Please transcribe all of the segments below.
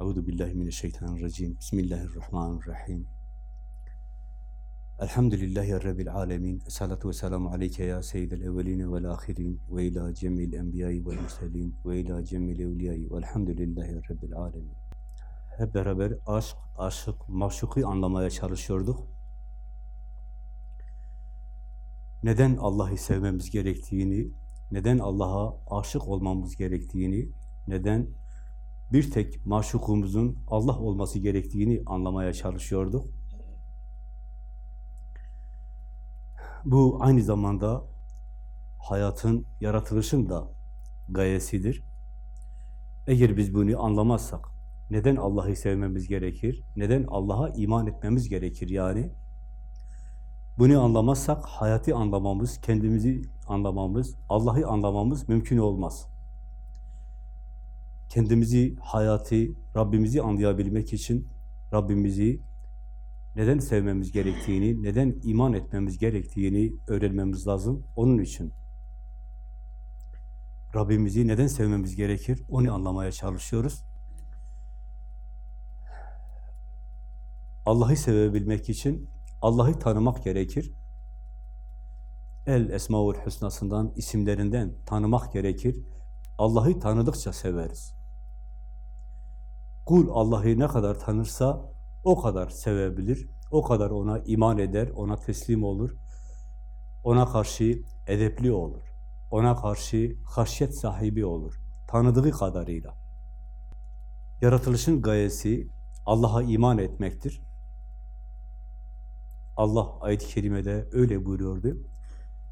Euzu billahi mineşşeytanirracim. Bismillahirrahmanirrahim. Elhamdülillahi rabbil alamin. Essalatu vesselamu aleyke ya seyyidel evvelin ve'l ahirin ve ila cemil enbiya'i ve'l murselin ve ila cemil evliya'i ve'lhamdülillahi rabbil alamin. Hep beraber aşk, aşık, maşuku anlamaya çalışıyorduk. Neden Allah'ı sevmemiz gerektiğini, neden Allah'a aşık olmamız gerektiğini, neden bir tek maşukumuzun Allah olması gerektiğini anlamaya çalışıyorduk. Bu aynı zamanda hayatın, yaratılışın da gayesidir. Eğer biz bunu anlamazsak, neden Allah'ı sevmemiz gerekir? Neden Allah'a iman etmemiz gerekir yani? Bunu anlamazsak hayatı anlamamız, kendimizi anlamamız, Allah'ı anlamamız mümkün olmaz. Kendimizi, hayatı, Rabbimizi anlayabilmek için Rabbimizi neden sevmemiz gerektiğini, neden iman etmemiz gerektiğini öğrenmemiz lazım. Onun için Rabbimizi neden sevmemiz gerekir, onu anlamaya çalışıyoruz. Allah'ı sevebilmek için Allah'ı tanımak gerekir. El Esmaül Hüsna'sından, isimlerinden tanımak gerekir. Allah'ı tanıdıkça severiz. Kul Allah'ı ne kadar tanırsa o kadar sevebilir, o kadar ona iman eder, ona teslim olur, ona karşı edepli olur, ona karşı haşyet sahibi olur, tanıdığı kadarıyla. Yaratılışın gayesi Allah'a iman etmektir. Allah ayet-i kerimede öyle buyuruyordu.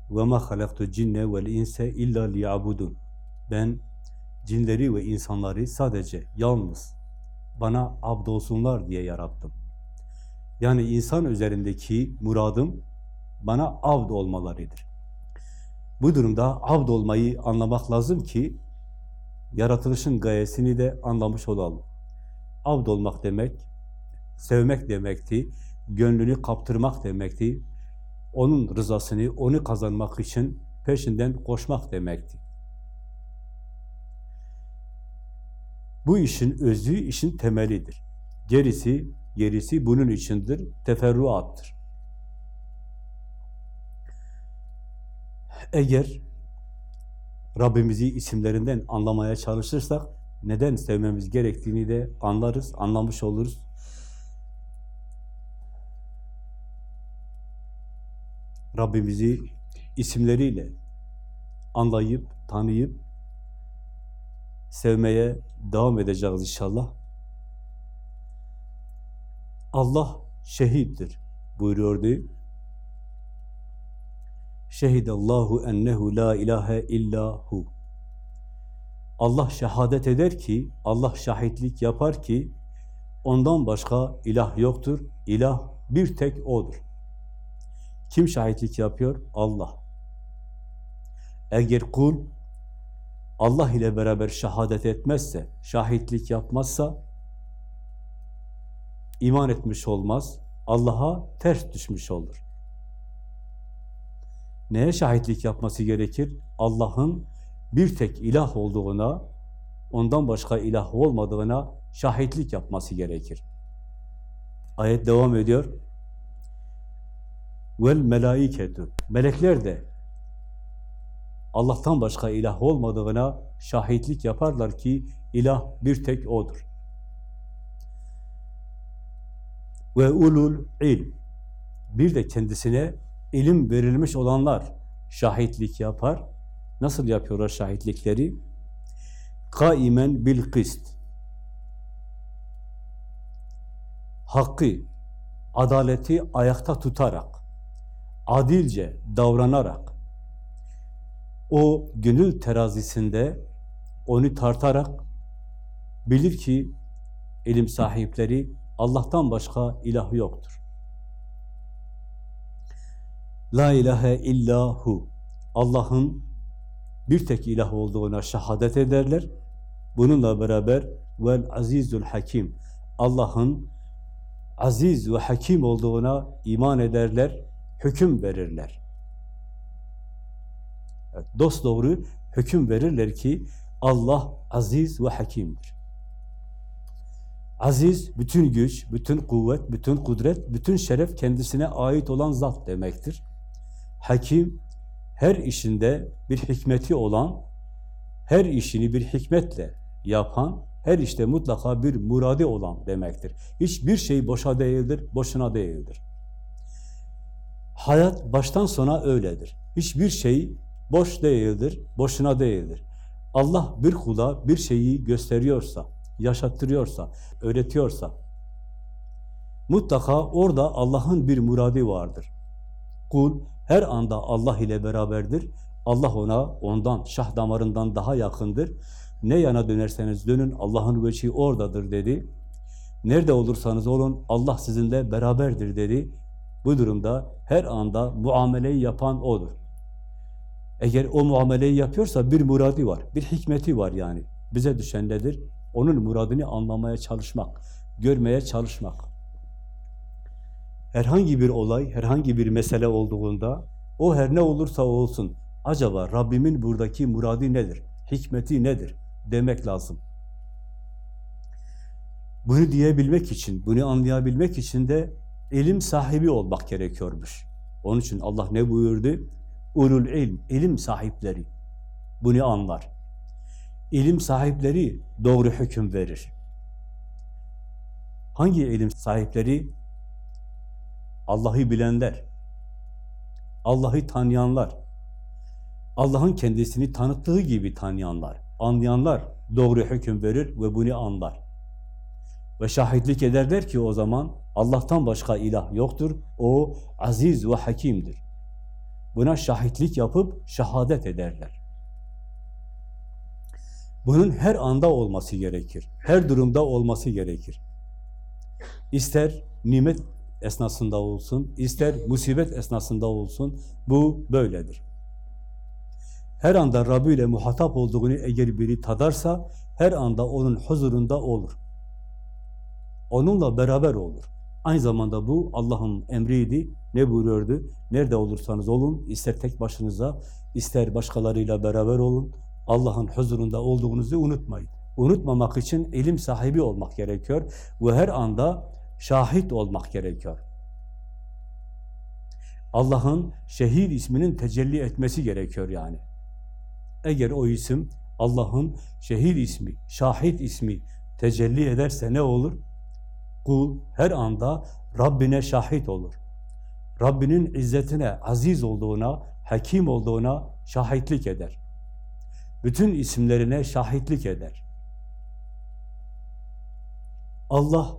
وَمَا خَلَقْتُ الْجِنَّ وَالْاِنْسَ اِلَّا لِيَعْبُدُونَ Ben cinleri ve insanları sadece yalnız bana abd olsunlar diye yarattım. Yani insan üzerindeki muradım bana abd olmalarıdır. Bu durumda abd olmayı anlamak lazım ki yaratılışın gayesini de anlamış olalım. Abd olmak demek, sevmek demekti, gönlünü kaptırmak demekti, onun rızasını, onu kazanmak için peşinden koşmak demekti. Bu işin özü, işin temelidir. Gerisi, gerisi bunun içindir, teferruattır. Eğer Rabbimizi isimlerinden anlamaya çalışırsak, neden sevmemiz gerektiğini de anlarız, anlamış oluruz. Rabbimizi isimleriyle anlayıp, tanıyıp, sevmeye devam edeceğiz inşallah. Allah şehittir buyuruyordu. Şehidallahu ennehu la ilahe illa hu. Allah şehadet eder ki, Allah şahitlik yapar ki, ondan başka ilah yoktur. İlah bir tek O'dur. Kim şahitlik yapıyor? Allah. Eğer kul Allah ile beraber şehadet etmezse, şahitlik yapmazsa iman etmiş olmaz. Allah'a ters düşmüş olur. Neye şahitlik yapması gerekir? Allah'ın bir tek ilah olduğuna, ondan başka ilah olmadığına şahitlik yapması gerekir. Ayet devam ediyor. Vel melaiketu. Melekler de Allah'tan başka ilah olmadığına şahitlik yaparlar ki ilah bir tek O'dur. Ve ulul ilm. Bir de kendisine ilim verilmiş olanlar şahitlik yapar. Nasıl yapıyorlar şahitlikleri? Kaimen bil kist. Hakkı, adaleti ayakta tutarak, adilce davranarak, o gönül terazisinde onu tartarak bilir ki ilim sahipleri Allah'tan başka ilah yoktur. La ilahe illahu Allah'ın bir tek ilah olduğuna şehadet ederler. Bununla beraber vel azizul hakim Allah'ın aziz ve hakim olduğuna iman ederler, hüküm verirler. Evet, dost doğru hüküm verirler ki Allah aziz ve hakimdir. Aziz, bütün güç, bütün kuvvet, bütün kudret, bütün şeref kendisine ait olan zat demektir. Hakim, her işinde bir hikmeti olan, her işini bir hikmetle yapan, her işte mutlaka bir muradi olan demektir. Hiçbir şey boşa değildir, boşuna değildir. Hayat baştan sona öyledir. Hiçbir şey boş değildir, boşuna değildir. Allah bir kula bir şeyi gösteriyorsa, yaşattırıyorsa, öğretiyorsa, mutlaka orada Allah'ın bir muradi vardır. Kul her anda Allah ile beraberdir. Allah ona ondan, şah damarından daha yakındır. Ne yana dönerseniz dönün, Allah'ın veçhi oradadır dedi. Nerede olursanız olun, Allah sizinle beraberdir dedi. Bu durumda her anda muameleyi yapan O'dur. Eğer o muameleyi yapıyorsa bir muradi var, bir hikmeti var yani. Bize düşen nedir? Onun muradını anlamaya çalışmak, görmeye çalışmak. Herhangi bir olay, herhangi bir mesele olduğunda, o her ne olursa olsun, acaba Rabbimin buradaki muradı nedir? Hikmeti nedir? Demek lazım. Bunu diyebilmek için, bunu anlayabilmek için de ilim sahibi olmak gerekiyormuş. Onun için Allah ne buyurdu? Ulul ilm, ilim sahipleri bunu anlar. İlim sahipleri doğru hüküm verir. Hangi ilim sahipleri? Allah'ı bilenler, Allah'ı tanıyanlar, Allah'ın kendisini tanıttığı gibi tanıyanlar, anlayanlar doğru hüküm verir ve bunu anlar. Ve şahitlik ederler ki o zaman Allah'tan başka ilah yoktur. O aziz ve hakimdir. Buna şahitlik yapıp şehadet ederler. Bunun her anda olması gerekir. Her durumda olması gerekir. İster nimet esnasında olsun, ister musibet esnasında olsun, bu böyledir. Her anda Rabbi ile muhatap olduğunu eğer biri tadarsa, her anda onun huzurunda olur. Onunla beraber olur. Aynı zamanda bu Allah'ın emriydi. Ne buyuruyordu? Nerede olursanız olun, ister tek başınıza, ister başkalarıyla beraber olun. Allah'ın huzurunda olduğunuzu unutmayın. Unutmamak için ilim sahibi olmak gerekiyor ve her anda şahit olmak gerekiyor. Allah'ın şehir isminin tecelli etmesi gerekiyor yani. Eğer o isim Allah'ın şehir ismi, şahit ismi tecelli ederse ne olur? Kul her anda Rabbine şahit olur. Rabbinin izzetine, aziz olduğuna, hakim olduğuna şahitlik eder. Bütün isimlerine şahitlik eder. Allah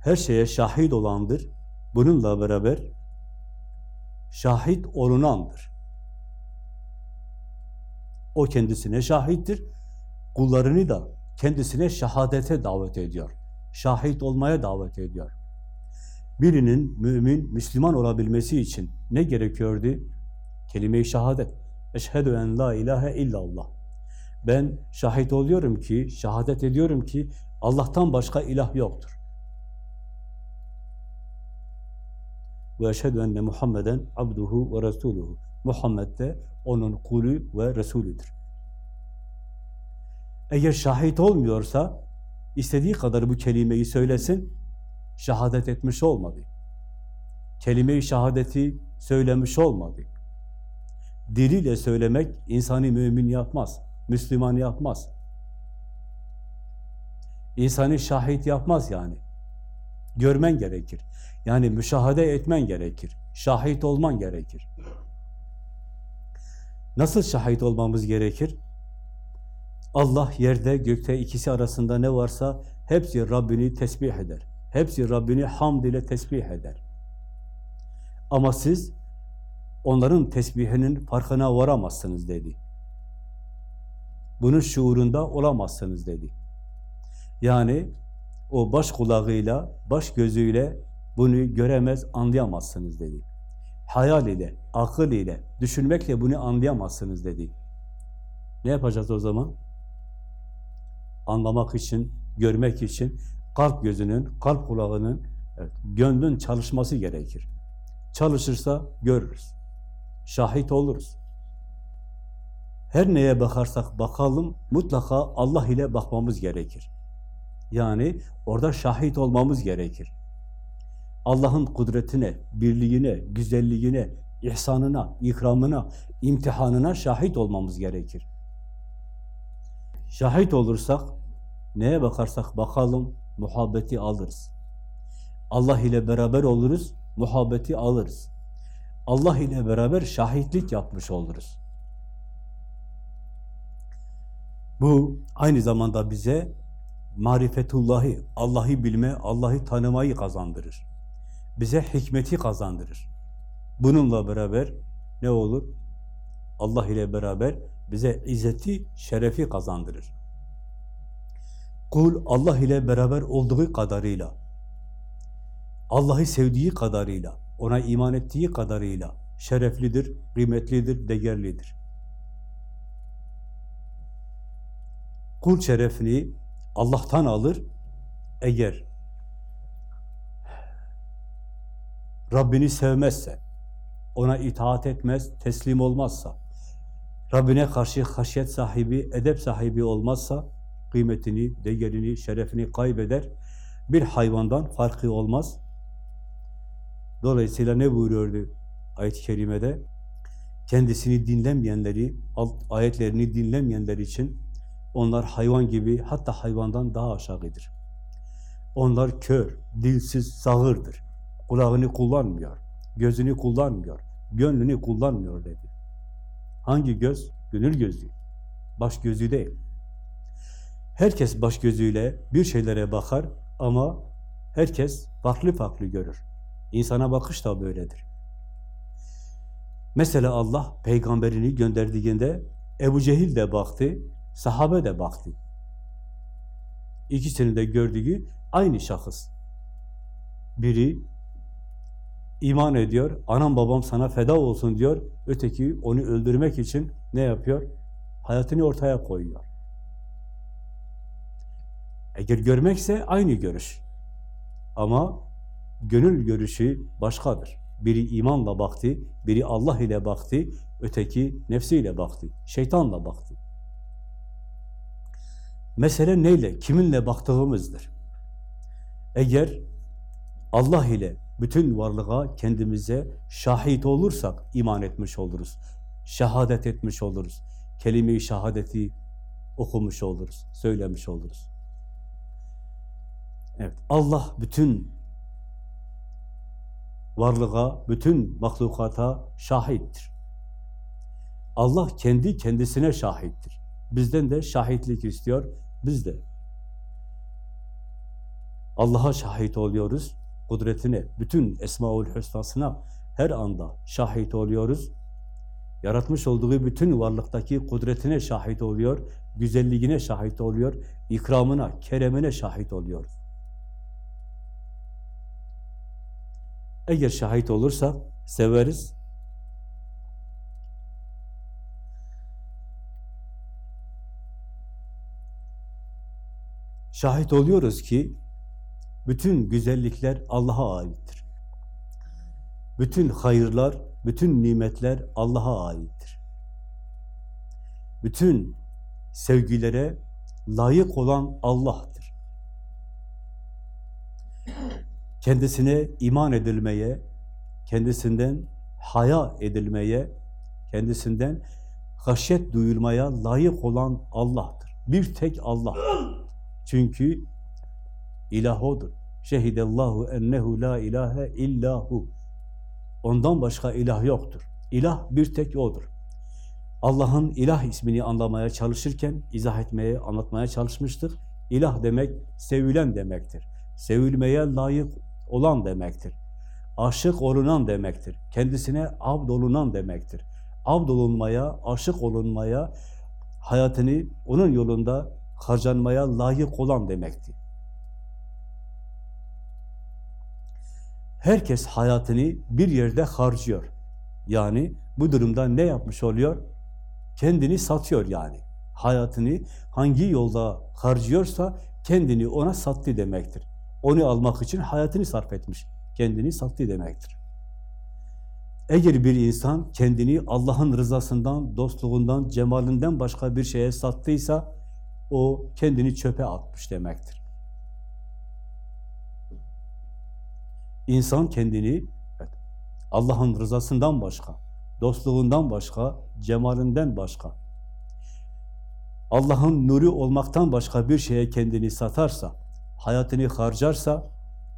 her şeye şahit olandır. Bununla beraber şahit olunandır. O kendisine şahittir. Kullarını da kendisine şehadete davet ediyor. Şahit olmaya davet ediyor. Birinin mümin, Müslüman olabilmesi için ne gerekiyordu? Kelime-i şehadet. Eşhedü en la ilahe illallah. Ben şahit oluyorum ki, şehadet ediyorum ki Allah'tan başka ilah yoktur. Ve eşhedü enne Muhammeden abduhu ve resuluhu. Muhammed de onun kulü ve Resulüdür. Eğer şahit olmuyorsa, istediği kadar bu kelimeyi söylesin, şehadet etmiş olmadı. Kelime-i şehadeti söylemiş olmadı. Diliyle söylemek insanı mümin yapmaz, Müslüman yapmaz. İnsanı şahit yapmaz yani. Görmen gerekir. Yani müşahede etmen gerekir. Şahit olman gerekir. Nasıl şahit olmamız gerekir? Allah yerde, gökte ikisi arasında ne varsa hepsi Rabbini tesbih eder. Hepsi Rabbini hamd ile tesbih eder. Ama siz onların tesbihinin farkına varamazsınız dedi. Bunun şuurunda olamazsınız dedi. Yani o baş kulağıyla, baş gözüyle bunu göremez, anlayamazsınız dedi. Hayal ile, akıl ile, düşünmekle bunu anlayamazsınız dedi. Ne yapacağız o zaman? Anlamak için, görmek için kalp gözünün, kalp kulağının, evet, gönlün çalışması gerekir. Çalışırsa görürüz. Şahit oluruz. Her neye bakarsak bakalım mutlaka Allah ile bakmamız gerekir. Yani orada şahit olmamız gerekir. Allah'ın kudretine, birliğine, güzelliğine, ihsanına, ikramına, imtihanına şahit olmamız gerekir. Şahit olursak, neye bakarsak bakalım, muhabbeti alırız. Allah ile beraber oluruz, muhabbeti alırız. Allah ile beraber şahitlik yapmış oluruz. Bu aynı zamanda bize marifetullahı, Allah'ı bilme, Allah'ı tanımayı kazandırır. Bize hikmeti kazandırır. Bununla beraber ne olur? Allah ile beraber bize izzeti, şerefi kazandırır. Kul Allah ile beraber olduğu kadarıyla, Allah'ı sevdiği kadarıyla, ona iman ettiği kadarıyla şereflidir, kıymetlidir, değerlidir. Kul şerefini Allah'tan alır, eğer Rabbini sevmezse, ona itaat etmez, teslim olmazsa, Rabbine karşı haşyet sahibi, edep sahibi olmazsa, kıymetini, değerini, şerefini kaybeder, bir hayvandan farkı olmaz. Dolayısıyla ne buyuruyordu ayet-i kerimede? Kendisini dinlemeyenleri, ayetlerini dinlemeyenler için onlar hayvan gibi, hatta hayvandan daha aşağıdır. Onlar kör, dilsiz, sağırdır. Kulağını kullanmıyor, gözünü kullanmıyor, gönlünü kullanmıyor dedi. Hangi göz? Gönül gözü. Baş gözü değil. Herkes baş gözüyle bir şeylere bakar ama herkes farklı farklı görür. İnsana bakış da böyledir. Mesela Allah peygamberini gönderdiğinde Ebu Cehil de baktı, sahabe de baktı. İkisini de gördüğü aynı şahıs. Biri iman ediyor, anam babam sana feda olsun diyor, öteki onu öldürmek için ne yapıyor? Hayatını ortaya koyuyor. Eğer görmekse aynı görüş. Ama gönül görüşü başkadır. Biri imanla baktı, biri Allah ile baktı, öteki nefsiyle baktı, şeytanla baktı. Mesele neyle, kiminle baktığımızdır. Eğer Allah ile bütün varlığa kendimize şahit olursak iman etmiş oluruz. Şehadet etmiş oluruz. Kelime-i şehadeti okumuş oluruz, söylemiş oluruz. Evet, Allah bütün varlığa, bütün mahlukata şahittir. Allah kendi kendisine şahittir. Bizden de şahitlik istiyor, biz de Allah'a şahit oluyoruz, kudretine, bütün Esmaül Hüsna'sına her anda şahit oluyoruz. Yaratmış olduğu bütün varlıktaki kudretine şahit oluyor, güzelliğine şahit oluyor, ikramına, keremine şahit oluyoruz. Eğer şahit olursak severiz. Şahit oluyoruz ki bütün güzellikler Allah'a aittir. Bütün hayırlar, bütün nimetler Allah'a aittir. Bütün sevgilere layık olan Allah'tır. Kendisine iman edilmeye, kendisinden haya edilmeye, kendisinden haşyet duyulmaya layık olan Allah'tır. Bir tek Allah. Çünkü ilah O'dur. Şehidellahu ennehu la ilahe illahu. Ondan başka ilah yoktur. İlah bir tek O'dur. Allah'ın ilah ismini anlamaya çalışırken, izah etmeye, anlatmaya çalışmıştık. İlah demek, sevilen demektir. Sevilmeye layık olan demektir. Aşık olunan demektir. Kendisine abd olunan demektir. Abd olunmaya, aşık olunmaya, hayatını onun yolunda harcanmaya layık olan demektir. Herkes hayatını bir yerde harcıyor. Yani bu durumda ne yapmış oluyor? Kendini satıyor yani. Hayatını hangi yolda harcıyorsa kendini ona sattı demektir. Onu almak için hayatını sarf etmiş. Kendini sattı demektir. Eğer bir insan kendini Allah'ın rızasından, dostluğundan, cemalinden başka bir şeye sattıysa o kendini çöpe atmış demektir. İnsan kendini evet, Allah'ın rızasından başka, dostluğundan başka, cemalinden başka, Allah'ın nuru olmaktan başka bir şeye kendini satarsa, hayatını harcarsa,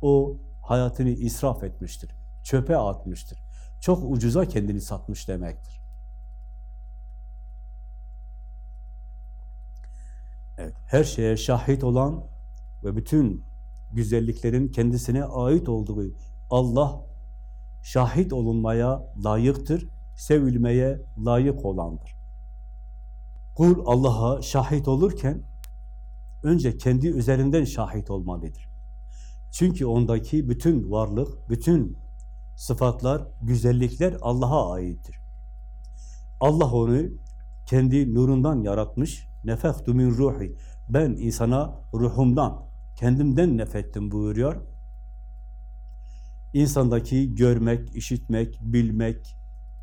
o hayatını israf etmiştir, çöpe atmıştır. Çok ucuza kendini satmış demektir. Evet, her şeye şahit olan ve bütün güzelliklerin kendisine ait olduğu Allah şahit olunmaya layıktır, sevilmeye layık olandır. Kul Allah'a şahit olurken önce kendi üzerinden şahit olmalıdır. Çünkü ondaki bütün varlık, bütün sıfatlar, güzellikler Allah'a aittir. Allah onu kendi nurundan yaratmış. Nefektu min ruhi. Ben insana ruhumdan, kendimden nefettim buyuruyor. İnsandaki görmek, işitmek, bilmek,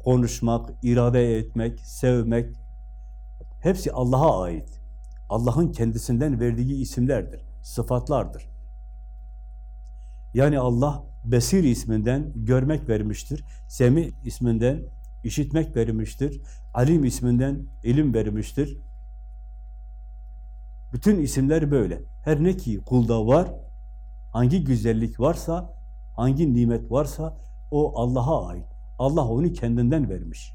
konuşmak, irade etmek, sevmek hepsi Allah'a ait. Allah'ın kendisinden verdiği isimlerdir, sıfatlardır. Yani Allah Besir isminden görmek vermiştir. Semi isminden işitmek vermiştir. Alim isminden ilim vermiştir. Bütün isimler böyle. Her ne ki kulda var, hangi güzellik varsa, hangi nimet varsa o Allah'a ait. Allah onu kendinden vermiş.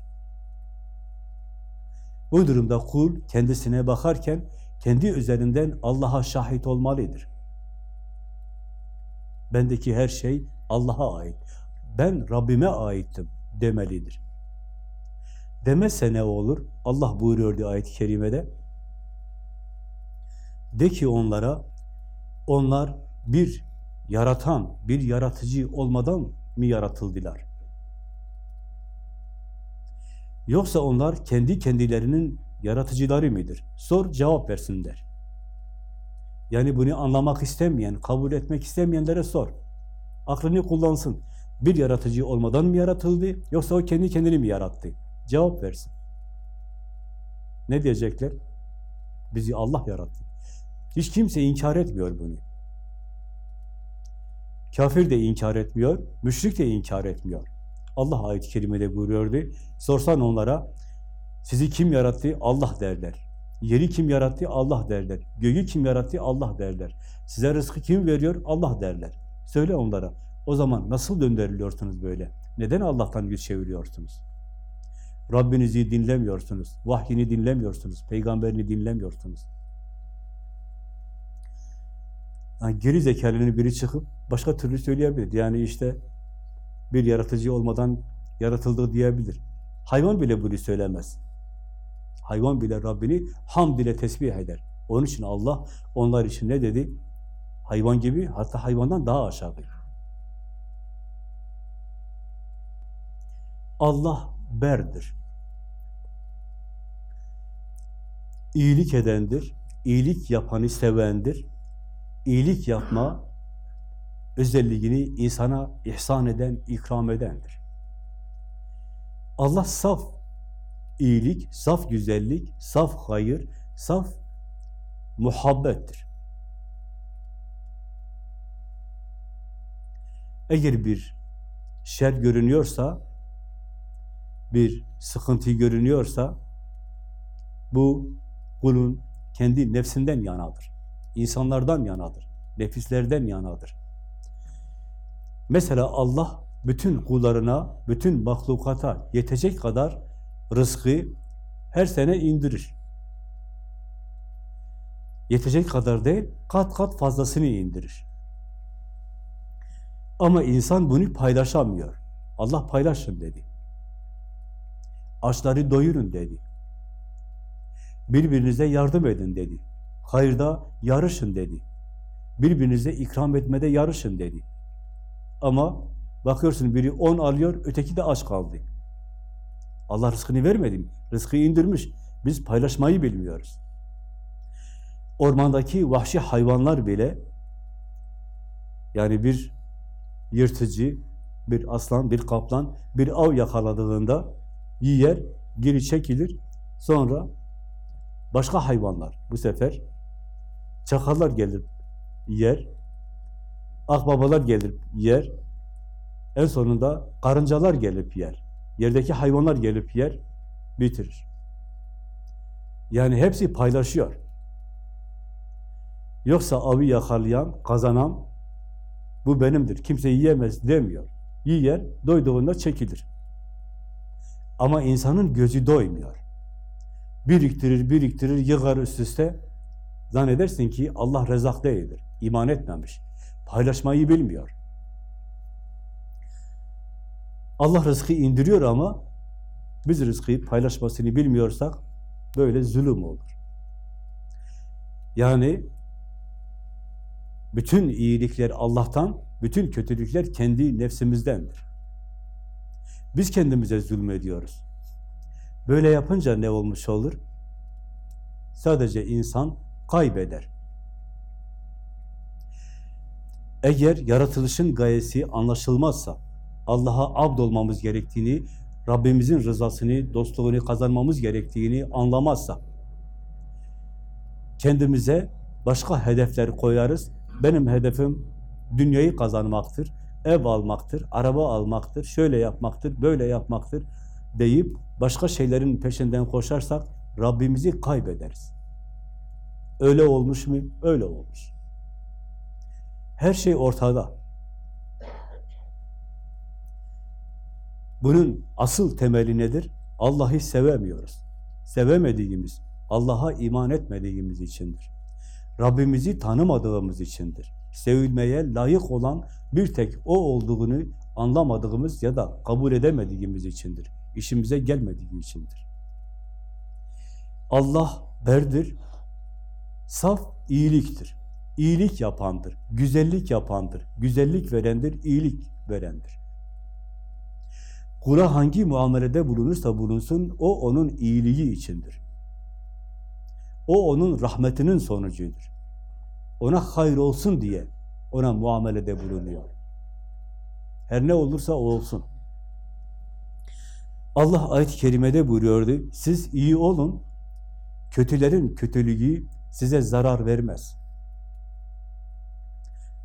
Bu durumda kul kendisine bakarken kendi üzerinden Allah'a şahit olmalıdır. Bendeki her şey Allah'a ait. Ben Rabbime aittim demelidir. Demezse ne olur? Allah buyuruyordu ayet-i kerimede. De ki onlara, onlar bir yaratan, bir yaratıcı olmadan mı yaratıldılar? Yoksa onlar kendi kendilerinin yaratıcıları mıdır? Sor, cevap versinler. Yani bunu anlamak istemeyen, kabul etmek istemeyenlere sor. Aklını kullansın. Bir yaratıcı olmadan mı yaratıldı, yoksa o kendi kendini mi yarattı? Cevap versin. Ne diyecekler? Bizi Allah yarattı. Hiç kimse inkar etmiyor bunu. Kafir de inkar etmiyor, müşrik de inkar etmiyor. Allah ayet-i kerimede buyuruyordu. Sorsan onlara, sizi kim yarattı? Allah derler. Yeri kim yarattı? Allah derler. Göğü kim yarattı? Allah derler. Size rızkı kim veriyor? Allah derler. Söyle onlara. O zaman nasıl döndürülüyorsunuz böyle? Neden Allah'tan yüz çeviriyorsunuz? Rabbinizi dinlemiyorsunuz. Vahyini dinlemiyorsunuz. Peygamberini dinlemiyorsunuz. Yani geri zekalının biri çıkıp başka türlü söyleyebilir. Yani işte bir yaratıcı olmadan yaratıldı diyebilir. Hayvan bile bunu söylemez. Hayvan bile Rabbini hamd ile tesbih eder. Onun için Allah onlar için ne dedi? Hayvan gibi hatta hayvandan daha aşağı. Allah berdir. İyilik edendir. İyilik yapanı sevendir. İyilik yapma özelliğini insana ihsan eden, ikram edendir. Allah saf iyilik, saf güzellik, saf hayır, saf muhabbettir. Eğer bir şer görünüyorsa, bir sıkıntı görünüyorsa, bu kulun kendi nefsinden yanadır. İnsanlardan yanadır. Nefislerden yanadır. Mesela Allah bütün kullarına, bütün mahlukata yetecek kadar rızkı her sene indirir. Yetecek kadar değil, kat kat fazlasını indirir. Ama insan bunu paylaşamıyor. Allah paylaşın dedi. Açları doyurun dedi. Birbirinize yardım edin dedi. Hayırda yarışın dedi. Birbirinize ikram etmede yarışın dedi. Ama bakıyorsun biri on alıyor, öteki de aç kaldı. Allah rızkını vermedi mi? Rızkı indirmiş. Biz paylaşmayı bilmiyoruz. Ormandaki vahşi hayvanlar bile yani bir yırtıcı, bir aslan, bir kaplan, bir av yakaladığında yiyer, geri çekilir. Sonra başka hayvanlar bu sefer çakallar gelir yer, akbabalar gelir yer, En sonunda karıncalar gelip yer. Yerdeki hayvanlar gelip yer, bitirir. Yani hepsi paylaşıyor. Yoksa avı yakalayan, kazanan bu benimdir, kimse yiyemez demiyor. Yiyer, doyduğunda çekilir. Ama insanın gözü doymuyor. Biriktirir, biriktirir, yığar üst üste. Zannedersin ki Allah rezak değildir. İman etmemiş. Paylaşmayı bilmiyor. Allah rızkı indiriyor ama biz rızkı paylaşmasını bilmiyorsak böyle zulüm olur. Yani bütün iyilikler Allah'tan, bütün kötülükler kendi nefsimizdendir. Biz kendimize zulmediyoruz. Böyle yapınca ne olmuş olur? Sadece insan kaybeder. Eğer yaratılışın gayesi anlaşılmazsa, Allah'a abd olmamız gerektiğini, Rabbimizin rızasını, dostluğunu kazanmamız gerektiğini anlamazsa, kendimize başka hedefler koyarız. Benim hedefim dünyayı kazanmaktır, ev almaktır, araba almaktır, şöyle yapmaktır, böyle yapmaktır deyip başka şeylerin peşinden koşarsak Rabbimizi kaybederiz. Öyle olmuş mu? Öyle olmuş. Her şey ortada. Bunun asıl temeli nedir? Allah'ı sevemiyoruz. Sevemediğimiz, Allah'a iman etmediğimiz içindir. Rabbimizi tanımadığımız içindir. Sevilmeye layık olan bir tek O olduğunu anlamadığımız ya da kabul edemediğimiz içindir. İşimize gelmediği içindir. Allah berdir, saf iyiliktir. İyilik yapandır, güzellik yapandır, güzellik verendir, iyilik verendir. Kula hangi muamelede bulunursa bulunsun, o onun iyiliği içindir. O onun rahmetinin sonucudur. Ona hayır olsun diye ona muamelede bulunuyor. Her ne olursa olsun. Allah ayet-i kerimede buyuruyordu, siz iyi olun, kötülerin kötülüğü size zarar vermez.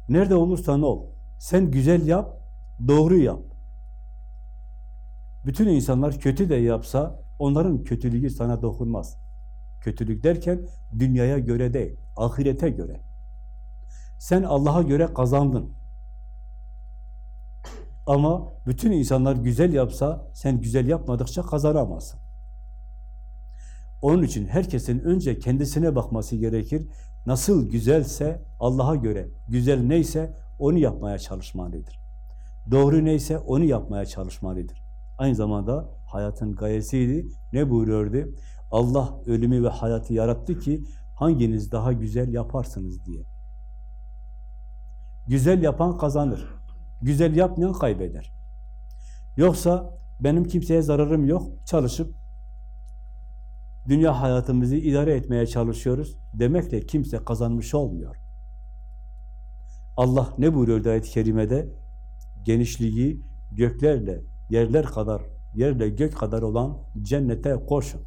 Nerede olursan ol, sen güzel yap, doğru yap. Bütün insanlar kötü de yapsa, onların kötülüğü sana dokunmaz. Kötülük derken, dünyaya göre değil, ahirete göre. Sen Allah'a göre kazandın. Ama bütün insanlar güzel yapsa, sen güzel yapmadıkça kazanamazsın. Onun için herkesin önce kendisine bakması gerekir. Nasıl güzelse Allah'a göre, güzel neyse onu yapmaya çalışmalıdır. Doğru neyse onu yapmaya çalışmalıdır. Aynı zamanda hayatın gayesiydi. Ne buyuruyordu? Allah ölümü ve hayatı yarattı ki hanginiz daha güzel yaparsınız diye. Güzel yapan kazanır. Güzel yapmayan kaybeder. Yoksa benim kimseye zararım yok, çalışıp dünya hayatımızı idare etmeye çalışıyoruz demekle kimse kazanmış olmuyor. Allah ne buyuruyor ayet-i kerimede? Genişliği göklerle, yerler kadar, yerle gök kadar olan cennete koşun.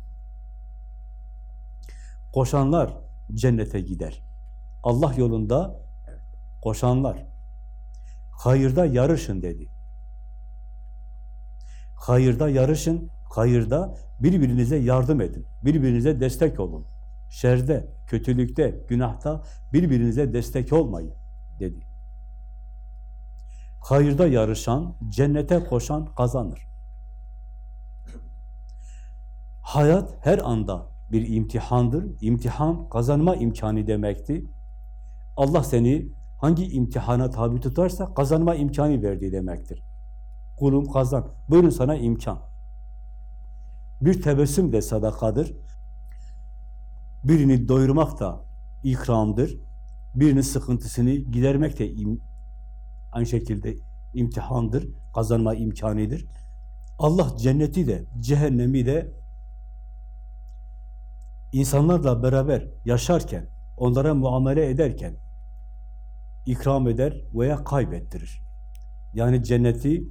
Koşanlar cennete gider. Allah yolunda koşanlar. Hayırda yarışın dedi. Hayırda yarışın, hayırda birbirinize yardım edin. Birbirinize destek olun. Şerde, kötülükte, günahta birbirinize destek olmayın dedi. Hayırda yarışan, cennete koşan kazanır. Hayat her anda bir imtihandır. İmtihan kazanma imkanı demekti. Allah seni hangi imtihana tabi tutarsa kazanma imkanı verdi demektir. Kulum kazan. Buyurun sana imkan. Bir tebessüm de sadakadır. Birini doyurmak da ikramdır. Birinin sıkıntısını gidermek de im aynı şekilde imtihandır, kazanma imkanıdır. Allah cenneti de, cehennemi de insanlarla beraber yaşarken, onlara muamele ederken ikram eder veya kaybettirir. Yani cenneti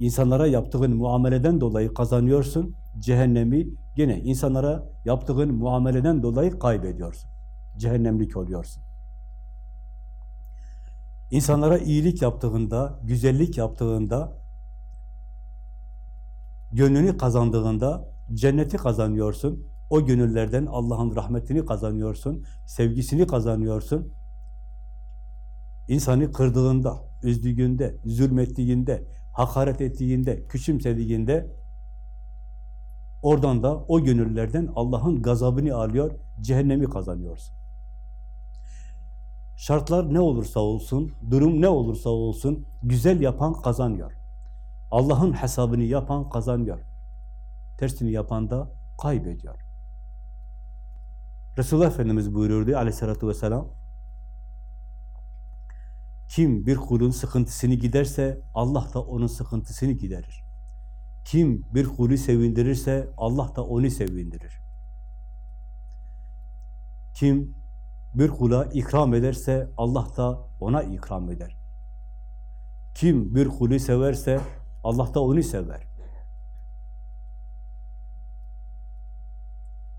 insanlara yaptığın muameleden dolayı kazanıyorsun, cehennemi gene insanlara yaptığın muameleden dolayı kaybediyorsun. Cehennemlik oluyorsun. İnsanlara iyilik yaptığında, güzellik yaptığında Gönlünü kazandığında cenneti kazanıyorsun. O gönüllerden Allah'ın rahmetini kazanıyorsun, sevgisini kazanıyorsun. İnsanı kırdığında, üzdüğünde, zulmettiğinde, hakaret ettiğinde, küçümsediğinde oradan da o gönüllerden Allah'ın gazabını alıyor, cehennemi kazanıyorsun. Şartlar ne olursa olsun, durum ne olursa olsun güzel yapan kazanıyor. Allah'ın hesabını yapan kazanıyor. Tersini yapan da kaybediyor. Resulullah Efendimiz buyururdu aleyhissalatü vesselam, kim bir kulun sıkıntısını giderse Allah da onun sıkıntısını giderir. Kim bir kulu sevindirirse Allah da onu sevindirir. Kim bir kula ikram ederse Allah da ona ikram eder. Kim bir kulu severse Allah da onu sever.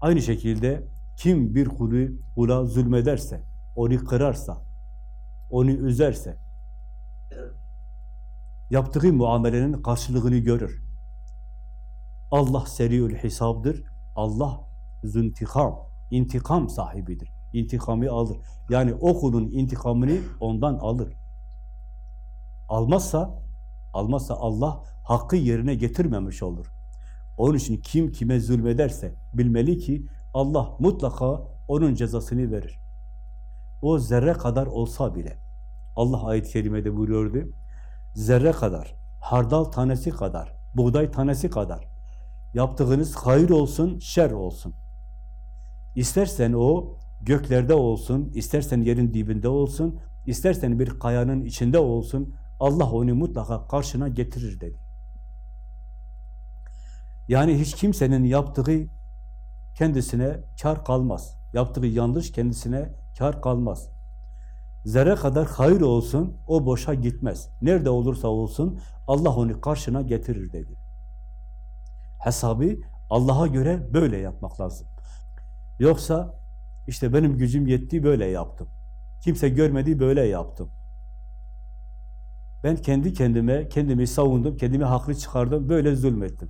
Aynı şekilde kim bir kulu kula zulmederse, onu kırarsa, onu üzerse, yaptığı muamelenin karşılığını görür. Allah seriül hesabdır. Allah züntikam, intikam sahibidir. İntikamı alır. Yani o kulun intikamını ondan alır. Almazsa, almazsa Allah hakkı yerine getirmemiş olur. Onun için kim kime zulmederse bilmeli ki Allah mutlaka onun cezasını verir. O zerre kadar olsa bile. Allah ayet-i kerimede buyuruyordu. Zerre kadar, hardal tanesi kadar, buğday tanesi kadar. Yaptığınız hayır olsun, şer olsun. İstersen o göklerde olsun, istersen yerin dibinde olsun, istersen bir kayanın içinde olsun, Allah onu mutlaka karşına getirir dedi. Yani hiç kimsenin yaptığı kendisine kar kalmaz. Yaptığı yanlış kendisine kar kalmaz. Zerre kadar hayır olsun, o boşa gitmez. Nerede olursa olsun Allah onu karşına getirir dedi. Hesabı Allah'a göre böyle yapmak lazım. Yoksa işte benim gücüm yetti böyle yaptım. Kimse görmedi böyle yaptım. Ben kendi kendime, kendimi savundum, kendimi haklı çıkardım, böyle zulmettim.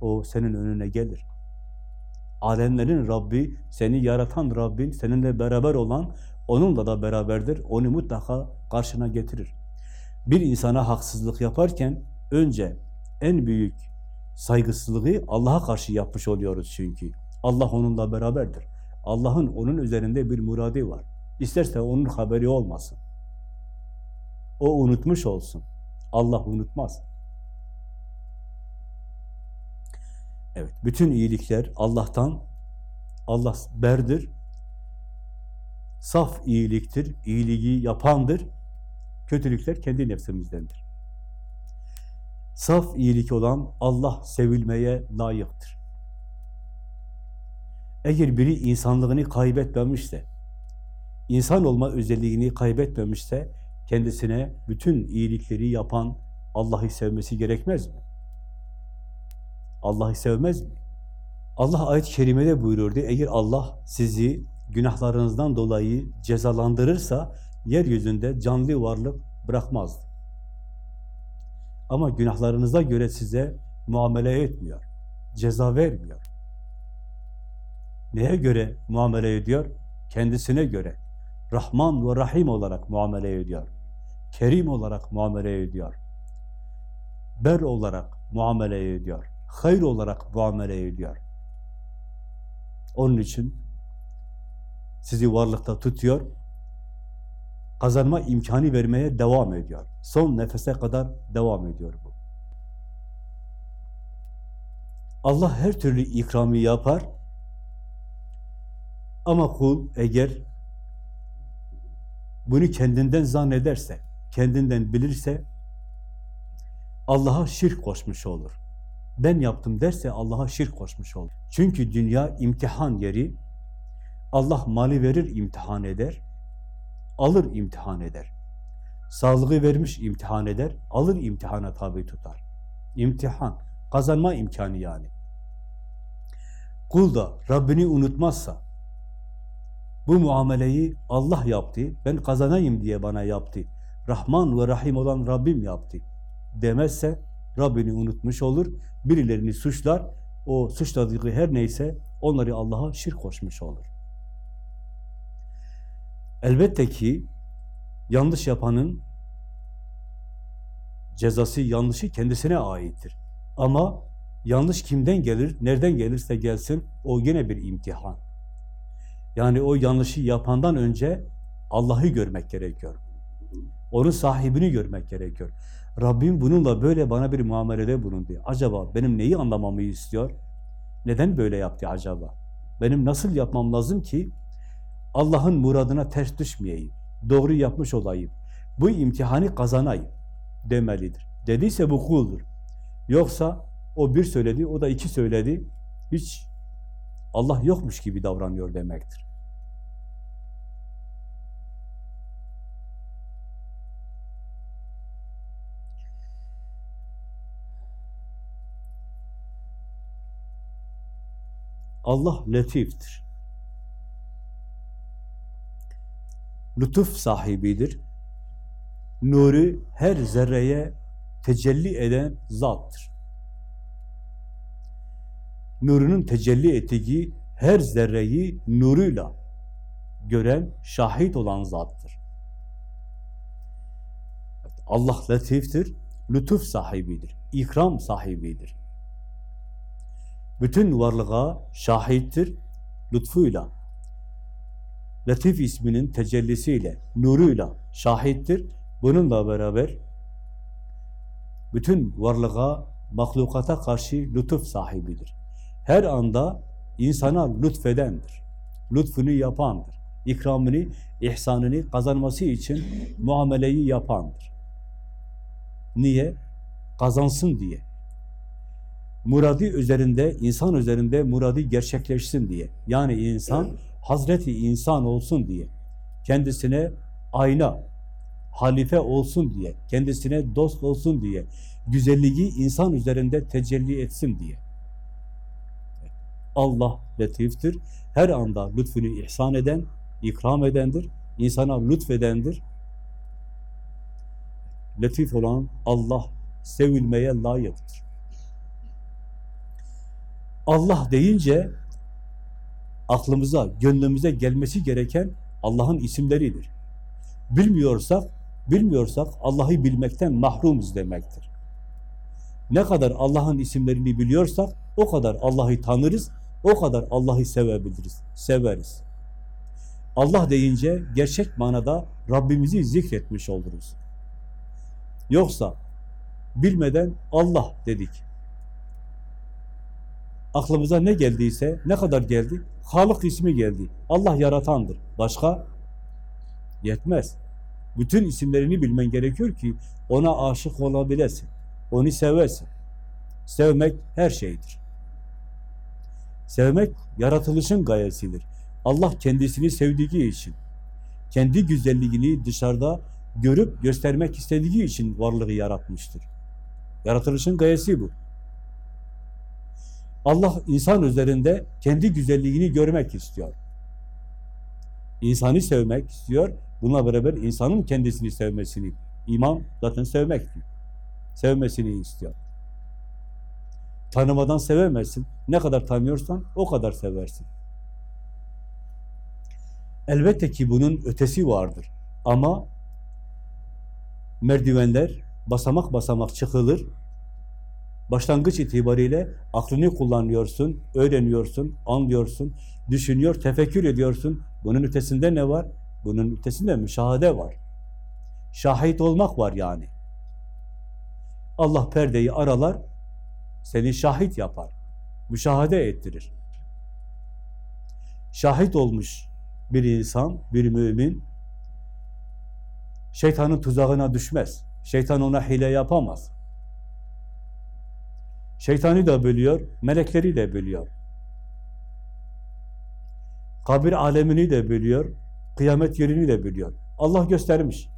O senin önüne gelir. Alemlerin Rabbi, seni yaratan Rabbin, seninle beraber olan, onunla da beraberdir. Onu mutlaka karşına getirir. Bir insana haksızlık yaparken önce en büyük saygısızlığı Allah'a karşı yapmış oluyoruz çünkü. Allah onunla beraberdir. Allah'ın onun üzerinde bir muradi var. İsterse onun haberi olmasın. O unutmuş olsun. Allah unutmaz. Evet, bütün iyilikler Allah'tan, Allah berdir, saf iyiliktir, iyiliği yapandır, kötülükler kendi nefsimizdendir. Saf iyilik olan Allah sevilmeye layıktır. Eğer biri insanlığını kaybetmemişse, insan olma özelliğini kaybetmemişse, kendisine bütün iyilikleri yapan Allah'ı sevmesi gerekmez mi? Allah'ı sevmez mi? Allah ayet-i kerimede buyururdu, eğer Allah sizi günahlarınızdan dolayı cezalandırırsa, yeryüzünde canlı varlık bırakmazdı. Ama günahlarınıza göre size muamele etmiyor, ceza vermiyor. Neye göre muamele ediyor? Kendisine göre. Rahman ve Rahim olarak muamele ediyor. Kerim olarak muamele ediyor. Ber olarak muamele ediyor. Hayır olarak muamele ediyor. Onun için sizi varlıkta tutuyor, kazanma imkanı vermeye devam ediyor. Son nefese kadar devam ediyor bu. Allah her türlü ikramı yapar ama kul eğer bunu kendinden zannederse, kendinden bilirse Allah'a şirk koşmuş olur. Ben yaptım derse Allah'a şirk koşmuş olur. Çünkü dünya imtihan yeri. Allah mali verir, imtihan eder. Alır, imtihan eder. Sağlığı vermiş, imtihan eder. Alır, imtihana tabi tutar. İmtihan, kazanma imkanı yani. Kul da Rabbini unutmazsa, bu muameleyi Allah yaptı, ben kazanayım diye bana yaptı. Rahman ve Rahim olan Rabbim yaptı demezse Rabbini unutmuş olur, birilerini suçlar, o suçladığı her neyse onları Allah'a şirk koşmuş olur. Elbette ki yanlış yapanın cezası, yanlışı kendisine aittir. Ama yanlış kimden gelir, nereden gelirse gelsin o yine bir imtihan. Yani o yanlışı yapandan önce Allah'ı görmek gerekiyor. Onun sahibini görmek gerekiyor. Rabbim bununla böyle bana bir muamelede bulundu. Acaba benim neyi anlamamı istiyor? Neden böyle yaptı acaba? Benim nasıl yapmam lazım ki Allah'ın muradına ters düşmeyeyim, doğru yapmış olayım, bu imtihanı kazanayım demelidir. Dediyse bu kuldur. Yoksa o bir söyledi, o da iki söyledi, hiç Allah yokmuş gibi davranıyor demektir. Allah letiftir. Lütuf sahibidir. Nuru her zerreye tecelli eden zattır. Nurunun tecelli ettiği her zerreyi nuruyla gören, şahit olan zattır. Allah latiftir, lütuf sahibidir, ikram sahibidir. Bütün varlığa şahittir, lütfuyla. Latif isminin tecellisiyle, nuruyla şahittir. Bununla beraber bütün varlığa, mahlukata karşı lütuf sahibidir. Her anda insana lütfedendir. Lütfunu yapandır. İkramını, ihsanını kazanması için muameleyi yapandır. Niye? Kazansın diye. Muradı üzerinde, insan üzerinde muradı gerçekleşsin diye. Yani insan, Hazreti insan olsun diye. Kendisine ayna, halife olsun diye. Kendisine dost olsun diye. Güzelliği insan üzerinde tecelli etsin diye. Allah latiftir. Her anda lütfunu ihsan eden, ikram edendir. İnsana lütfedendir. Latif olan Allah sevilmeye layıktır. Allah deyince aklımıza, gönlümüze gelmesi gereken Allah'ın isimleridir. Bilmiyorsak, bilmiyorsak Allah'ı bilmekten mahrumuz demektir. Ne kadar Allah'ın isimlerini biliyorsak o kadar Allah'ı tanırız, o kadar Allah'ı sevebiliriz, severiz. Allah deyince gerçek manada Rabbimizi zikretmiş oluruz. Yoksa bilmeden Allah dedik. Aklımıza ne geldiyse, ne kadar geldi? Halık ismi geldi. Allah yaratandır. Başka? Yetmez. Bütün isimlerini bilmen gerekiyor ki ona aşık olabilesin. Onu sevesin. Sevmek her şeydir. Sevmek yaratılışın gayesidir. Allah kendisini sevdiği için, kendi güzelliğini dışarıda görüp göstermek istediği için varlığı yaratmıştır. Yaratılışın gayesi bu. Allah insan üzerinde kendi güzelliğini görmek istiyor. İnsanı sevmek istiyor. Bununla beraber insanın kendisini sevmesini. İman zaten sevmektir. Sevmesini istiyor. Tanımadan sevemezsin. Ne kadar tanıyorsan o kadar seversin. Elbette ki bunun ötesi vardır. Ama merdivenler basamak basamak çıkılır. Başlangıç itibariyle aklını kullanıyorsun, öğreniyorsun, anlıyorsun, düşünüyor, tefekkür ediyorsun. Bunun ötesinde ne var? Bunun ötesinde müşahede var. Şahit olmak var yani. Allah perdeyi aralar, seni şahit yapar. Müşahede ettirir. Şahit olmuş bir insan, bir mümin, şeytanın tuzağına düşmez. Şeytan ona hile yapamaz. Şeytanı da bölüyor, melekleri de bölüyor. Kabir alemini de bölüyor, kıyamet yerini de bölüyor. Allah göstermiş.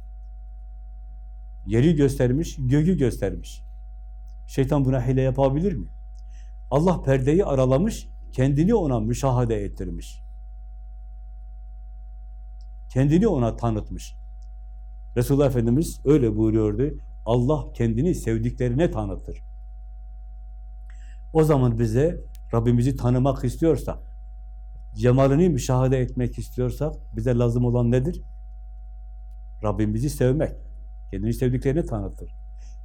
Yeri göstermiş, göğü göstermiş. Şeytan buna hile yapabilir mi? Allah perdeyi aralamış, kendini ona müşahede ettirmiş. Kendini ona tanıtmış. Resulullah Efendimiz öyle buyuruyordu. Allah kendini sevdiklerine tanıtır. O zaman bize Rabbimizi tanımak istiyorsak, cemalini müşahede etmek istiyorsak bize lazım olan nedir? Rabbimizi sevmek. Kendini sevdiklerini tanıtır.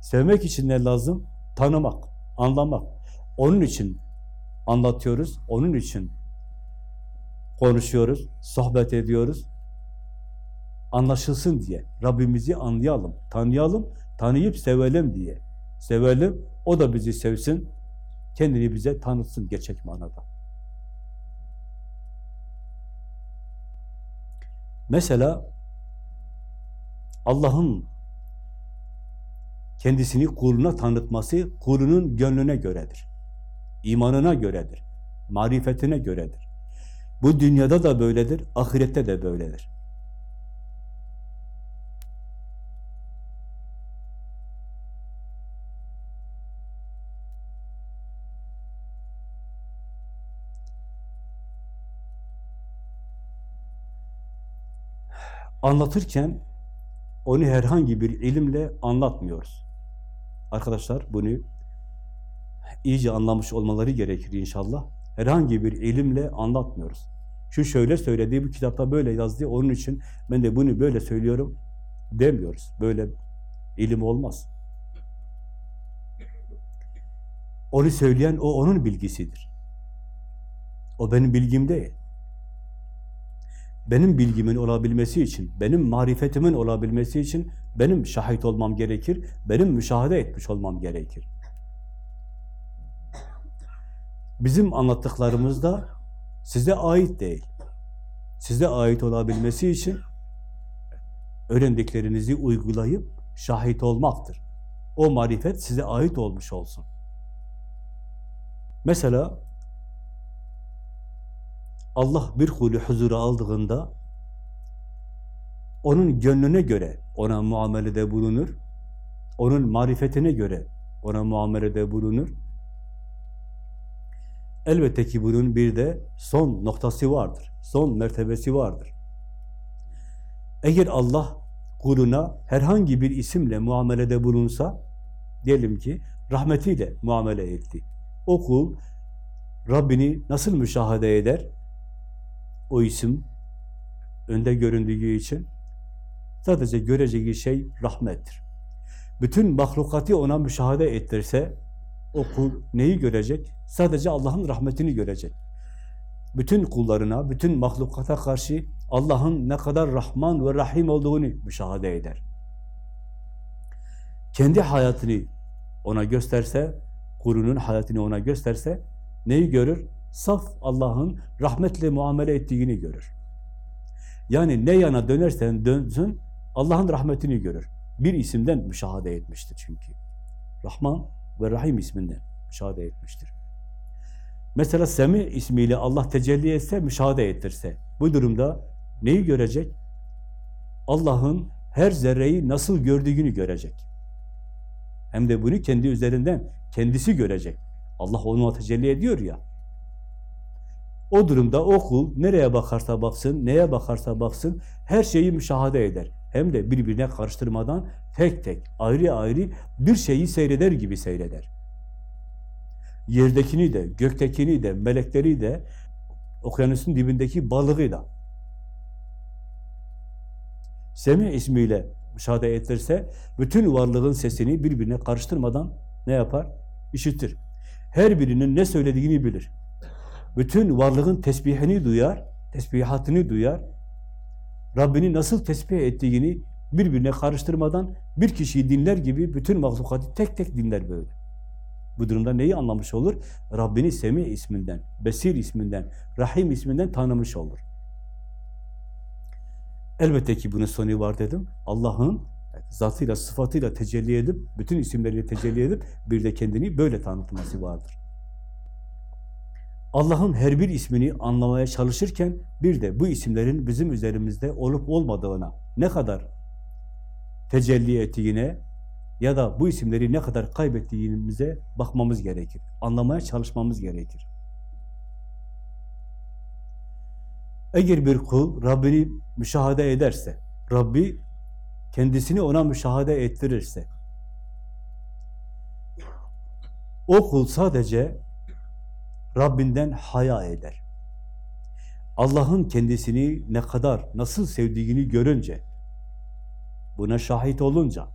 Sevmek için ne lazım? Tanımak, anlamak. Onun için anlatıyoruz, onun için konuşuyoruz, sohbet ediyoruz. Anlaşılsın diye. Rabbimizi anlayalım, tanıyalım, tanıyıp sevelim diye. Sevelim, o da bizi sevsin, kendini bize tanıtsın gerçek manada. Mesela Allah'ın kendisini kuluna tanıtması kulunun gönlüne göredir. imanına göredir. Marifetine göredir. Bu dünyada da böyledir, ahirette de böyledir. Anlatırken onu herhangi bir ilimle anlatmıyoruz. Arkadaşlar bunu iyice anlamış olmaları gerekir inşallah. Herhangi bir ilimle anlatmıyoruz. Şu şöyle söylediği bu kitapta böyle yazdı, onun için ben de bunu böyle söylüyorum demiyoruz. Böyle ilim olmaz. Onu söyleyen o onun bilgisidir. O benim bilgim değil. Benim bilgimin olabilmesi için, benim marifetimin olabilmesi için benim şahit olmam gerekir, benim müşahede etmiş olmam gerekir. Bizim anlattıklarımız da size ait değil. Size ait olabilmesi için öğrendiklerinizi uygulayıp şahit olmaktır. O marifet size ait olmuş olsun. Mesela Allah bir kulü huzura aldığında onun gönlüne göre ona muamelede bulunur. Onun marifetine göre ona muamelede bulunur. Elbette ki bunun bir de son noktası vardır. Son mertebesi vardır. Eğer Allah kuluna herhangi bir isimle muamelede bulunsa, diyelim ki rahmetiyle muamele etti. O kul Rabbini nasıl müşahede eder? O isim önde göründüğü için sadece göreceği şey rahmettir. Bütün mahlukatı ona müşahede ettirse o kul neyi görecek? Sadece Allah'ın rahmetini görecek. Bütün kullarına, bütün mahlukata karşı Allah'ın ne kadar Rahman ve Rahim olduğunu müşahede eder. Kendi hayatını ona gösterse, kulunun hayatını ona gösterse neyi görür? Saf Allah'ın rahmetle muamele ettiğini görür. Yani ne yana dönersen dönsün Allah'ın rahmetini görür. Bir isimden müşahede etmiştir çünkü. Rahman ve Rahim isminden müşahede etmiştir. Mesela Semi ismiyle Allah tecelli etse, müşahede ettirse, bu durumda neyi görecek? Allah'ın her zerreyi nasıl gördüğünü görecek. Hem de bunu kendi üzerinden kendisi görecek. Allah onu tecelli ediyor ya. O durumda o kul nereye bakarsa baksın, neye bakarsa baksın her şeyi müşahede eder. Hem de birbirine karıştırmadan tek tek, ayrı ayrı bir şeyi seyreder gibi seyreder. Yerdekini de, göktekini de, melekleri de, okyanusun dibindeki balığı da. Semi ismiyle müşahede ettirse, bütün varlığın sesini birbirine karıştırmadan ne yapar? İşitir. Her birinin ne söylediğini bilir. Bütün varlığın tesbihini duyar, tesbihatını duyar. Rabbini nasıl tesbih ettiğini birbirine karıştırmadan bir kişiyi dinler gibi bütün mahlukatı tek tek dinler böyle. Bu durumda neyi anlamış olur? Rabbini Semi isminden, Besir isminden, Rahim isminden tanımış olur. Elbette ki bunun sonu var dedim. Allah'ın zatıyla, sıfatıyla tecelli edip, bütün isimleriyle tecelli edip bir de kendini böyle tanıtması vardır. Allah'ın her bir ismini anlamaya çalışırken bir de bu isimlerin bizim üzerimizde olup olmadığına, ne kadar tecelli ettiğine ya da bu isimleri ne kadar kaybettiğimize bakmamız gerekir. Anlamaya çalışmamız gerekir. Eğer bir kul Rabbini müşahede ederse, Rabbi kendisini ona müşahede ettirirse, O kul sadece Rabbinden haya eder. Allah'ın kendisini ne kadar, nasıl sevdiğini görünce, buna şahit olunca,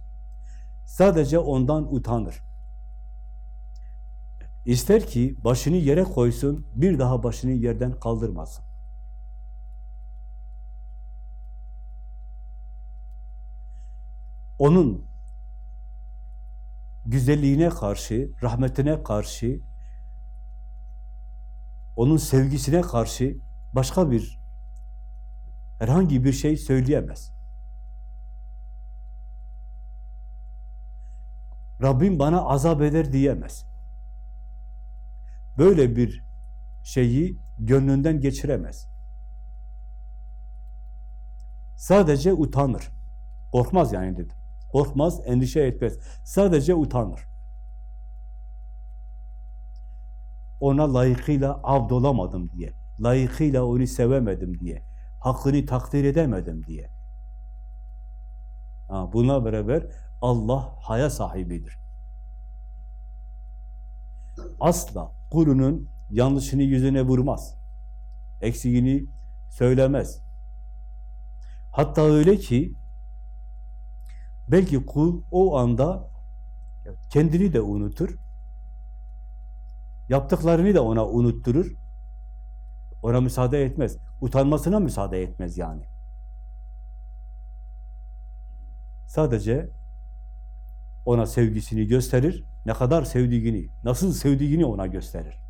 sadece ondan utanır. İster ki başını yere koysun, bir daha başını yerden kaldırmasın. Onun güzelliğine karşı, rahmetine karşı, onun sevgisine karşı başka bir herhangi bir şey söyleyemez. Rabbim bana azap eder diyemez. Böyle bir şeyi gönlünden geçiremez. Sadece utanır. Korkmaz yani dedim. Korkmaz, endişe etmez. Sadece utanır. Ona layıkıyla abd olamadım diye, layıkıyla onu sevemedim diye, hakkını takdir edemedim diye. Ha, buna beraber Allah haya sahibidir. Asla kulunun yanlışını yüzüne vurmaz. Eksiğini söylemez. Hatta öyle ki belki kul o anda kendini de unutur. Yaptıklarını da ona unutturur. Ona müsaade etmez. Utanmasına müsaade etmez yani. Sadece ona sevgisini gösterir, ne kadar sevdiğini, nasıl sevdiğini ona gösterir.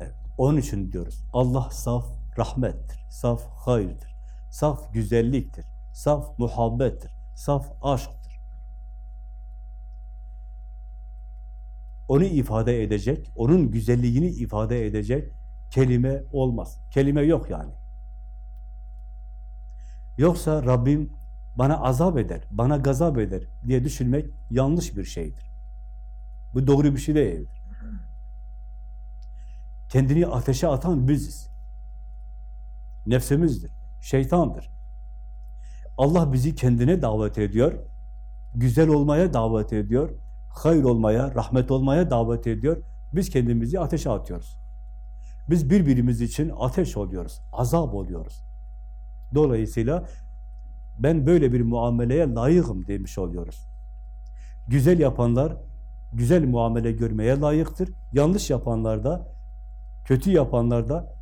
Evet, onun için diyoruz, Allah saf rahmettir, saf hayırdır, saf güzelliktir, saf muhabbettir, saf aşktır. Onu ifade edecek, onun güzelliğini ifade edecek kelime olmaz. Kelime yok yani. Yoksa Rabbim bana azap eder, bana gazap eder diye düşünmek yanlış bir şeydir. Bu doğru bir şey değildir. Kendini ateşe atan biziz. Nefsimizdir, şeytandır. Allah bizi kendine davet ediyor, güzel olmaya davet ediyor, hayır olmaya, rahmet olmaya davet ediyor. Biz kendimizi ateşe atıyoruz. Biz birbirimiz için ateş oluyoruz, azap oluyoruz. Dolayısıyla ben böyle bir muameleye layıkım demiş oluyoruz. Güzel yapanlar güzel muamele görmeye layıktır. Yanlış yapanlar da, kötü yapanlar da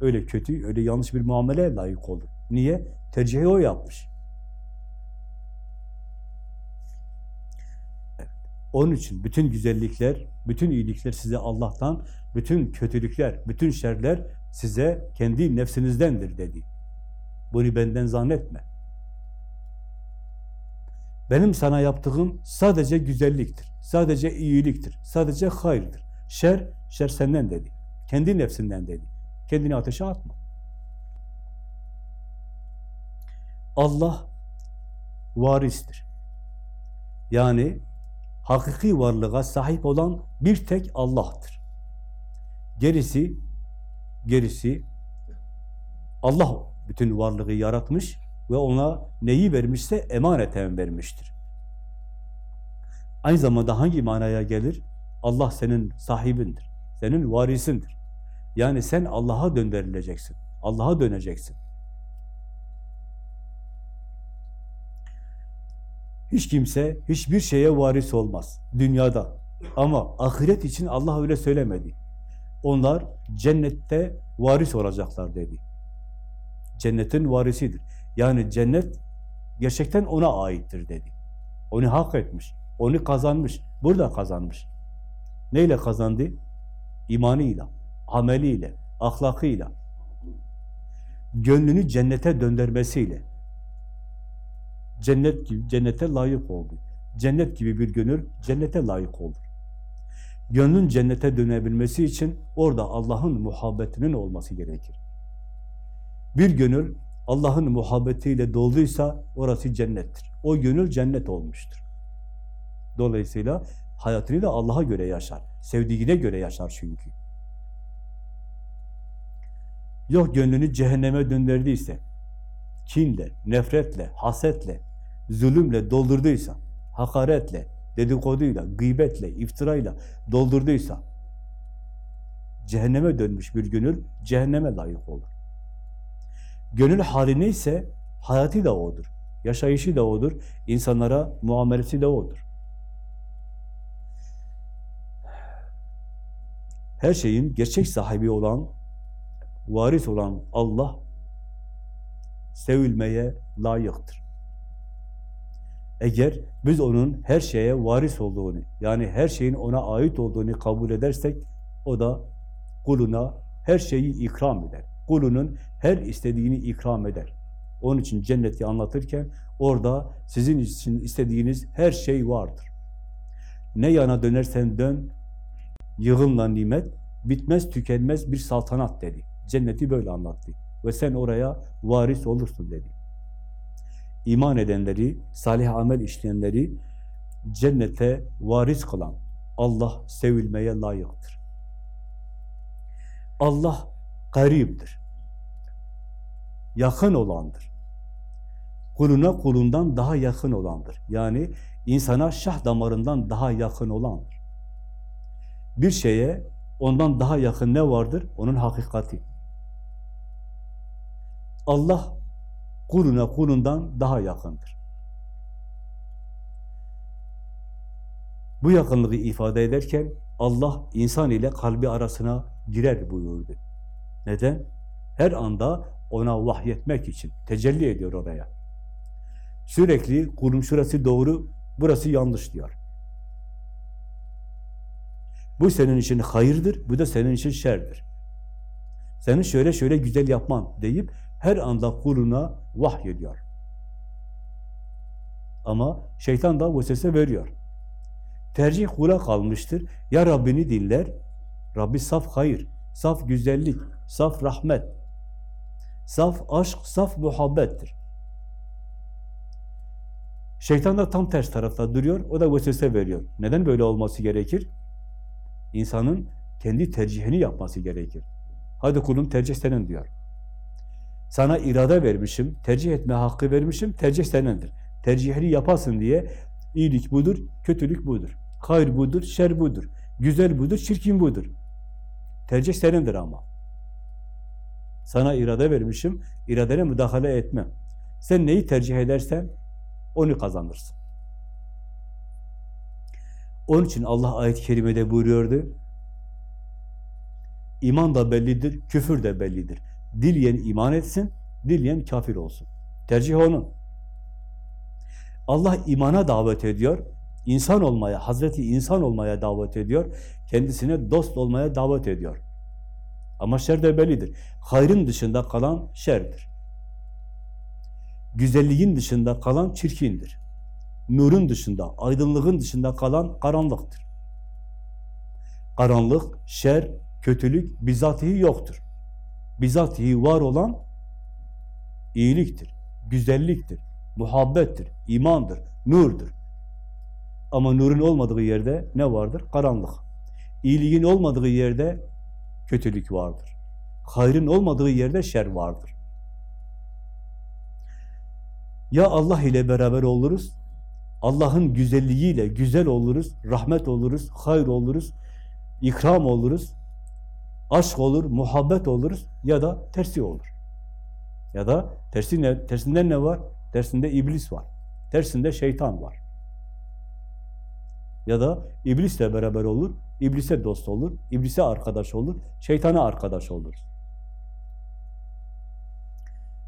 öyle kötü, öyle yanlış bir muameleye layık olur. Niye? Tercihi o yapmış. Onun için bütün güzellikler, bütün iyilikler size Allah'tan, bütün kötülükler, bütün şerler size kendi nefsinizdendir dedi. Bunu benden zannetme. Benim sana yaptığım sadece güzelliktir, sadece iyiliktir, sadece hayırdır. Şer, şer senden dedi. Kendi nefsinden dedi. Kendini ateşe atma. Allah varistir. Yani hakiki varlığa sahip olan bir tek Allah'tır. Gerisi, gerisi Allah bütün varlığı yaratmış ve ona neyi vermişse emaneten vermiştir. Aynı zamanda hangi manaya gelir? Allah senin sahibindir, senin varisindir. Yani sen Allah'a döndürüleceksin, Allah'a döneceksin. Hiç kimse hiçbir şeye varis olmaz dünyada. Ama ahiret için Allah öyle söylemedi. Onlar cennette varis olacaklar dedi. Cennetin varisidir. Yani cennet gerçekten ona aittir dedi. Onu hak etmiş, onu kazanmış, burada kazanmış. Neyle kazandı? İmanıyla, ameliyle, ahlakıyla. Gönlünü cennete döndürmesiyle. Cennet gibi, cennete layık oldu. Cennet gibi bir gönül cennete layık olur. Gönlün cennete dönebilmesi için orada Allah'ın muhabbetinin olması gerekir. Bir gönül Allah'ın muhabbetiyle dolduysa orası cennettir. O gönül cennet olmuştur. Dolayısıyla hayatını da Allah'a göre yaşar. Sevdiğine göre yaşar çünkü. Yok gönlünü cehenneme döndürdüyse, kinle, nefretle, hasetle, zulümle doldurduysa, hakaretle, dedikoduyla, gıybetle, iftirayla doldurduysa, cehenneme dönmüş bir gönül cehenneme layık olur. Gönül hali neyse hayatı da odur. Yaşayışı da odur. insanlara muamelesi de odur. Her şeyin gerçek sahibi olan, varis olan Allah sevilmeye layıktır. Eğer biz onun her şeye varis olduğunu, yani her şeyin ona ait olduğunu kabul edersek, o da kuluna her şeyi ikram eder. Kulunun her istediğini ikram eder. Onun için cenneti anlatırken orada sizin için istediğiniz her şey vardır. Ne yana dönersen dön, yığınla nimet, bitmez tükenmez bir saltanat dedi. Cenneti böyle anlattı. Ve sen oraya varis olursun dedi. İman edenleri, salih amel işleyenleri cennete varis kılan Allah sevilmeye layıktır. Allah gariptir. Yakın olandır. Kuluna kulundan daha yakın olandır. Yani insana şah damarından daha yakın olandır. Bir şeye ondan daha yakın ne vardır? Onun hakikati. Allah kuluna kulundan daha yakındır. Bu yakınlığı ifade ederken Allah insan ile kalbi arasına girer buyurdu. Neden? Her anda ona vahyetmek için tecelli ediyor oraya. Sürekli kulum şurası doğru, burası yanlış diyor. Bu senin için hayırdır, bu da senin için şerdir. Senin şöyle şöyle güzel yapman deyip her anda kuluna vahyediyor. Ama şeytan da vesvese veriyor. Tercih kula kalmıştır. Ya Rabbini dinler, Rabbi saf hayır, saf güzellik, saf rahmet, saf aşk, saf muhabbettir. Şeytan da tam ters tarafta duruyor, o da vesvese veriyor. Neden böyle olması gerekir? İnsanın kendi tercihini yapması gerekir. Hadi kulum tercih senin diyor. Sana irade vermişim, tercih etme hakkı vermişim, tercih senindir. Tercihini yapasın diye iyilik budur, kötülük budur. Hayır budur, şer budur. Güzel budur, çirkin budur. Tercih senindir ama. Sana irade vermişim, iradene müdahale etmem. Sen neyi tercih edersen onu kazanırsın. Onun için Allah ayet-i kerimede buyuruyordu. İman da bellidir, küfür de bellidir. Dileyen iman etsin, dileyen kafir olsun. Tercih onun. Allah imana davet ediyor, insan olmaya, Hazreti insan olmaya davet ediyor, kendisine dost olmaya davet ediyor. Ama şer de bellidir. Hayrın dışında kalan şerdir. Güzelliğin dışında kalan çirkindir. Nurun dışında, aydınlığın dışında kalan karanlıktır. Karanlık, şer, kötülük bizatihi yoktur. Bizatihi var olan iyiliktir, güzelliktir, muhabbettir, imandır, nurdur. Ama nurun olmadığı yerde ne vardır? Karanlık. İyiliğin olmadığı yerde kötülük vardır. Hayrın olmadığı yerde şer vardır. Ya Allah ile beraber oluruz, Allah'ın güzelliğiyle güzel oluruz, rahmet oluruz, hayır oluruz, ikram oluruz, aşk olur, muhabbet oluruz ya da tersi olur. Ya da tersine, tersinden ne var? Tersinde iblis var. Tersinde şeytan var. Ya da iblisle beraber olur, iblise dost olur, iblise arkadaş olur, şeytana arkadaş olur.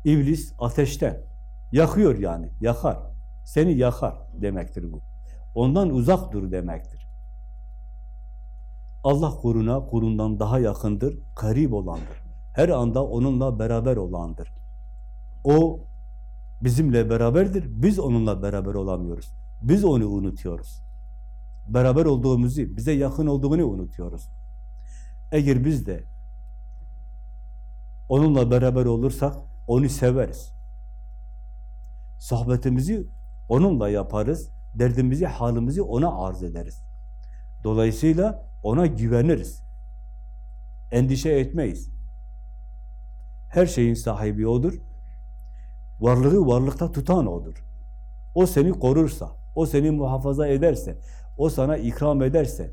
İblis ateşten, yakıyor yani, yakar. Seni yakar demektir bu. Ondan uzak dur demektir. Allah kuruna, kurundan daha yakındır, karib olandır. Her anda onunla beraber olandır. O bizimle beraberdir, biz onunla beraber olamıyoruz. Biz onu unutuyoruz. Beraber olduğumuzu, bize yakın olduğunu unutuyoruz. Eğer biz de onunla beraber olursak onu severiz. Sohbetimizi onunla yaparız, derdimizi, halimizi ona arz ederiz. Dolayısıyla ona güveniriz. Endişe etmeyiz. Her şeyin sahibi O'dur. Varlığı varlıkta tutan O'dur. o seni korursa, o seni muhafaza ederse, o sana ikram ederse,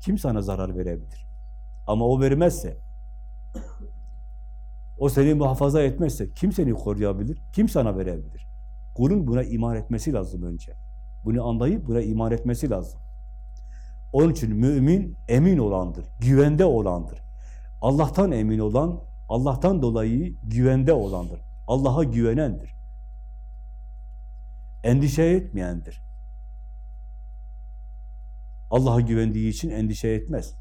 kim sana zarar verebilir? Ama o vermezse, o seni muhafaza etmezse, kim seni koruyabilir? Kim sana verebilir? Kulun buna iman etmesi lazım önce. Bunu anlayıp buna iman etmesi lazım. Onun için mümin emin olandır, güvende olandır. Allah'tan emin olan, Allah'tan dolayı güvende olandır. Allah'a güvenendir. Endişe etmeyendir. Allah'a güvendiği için endişe etmez.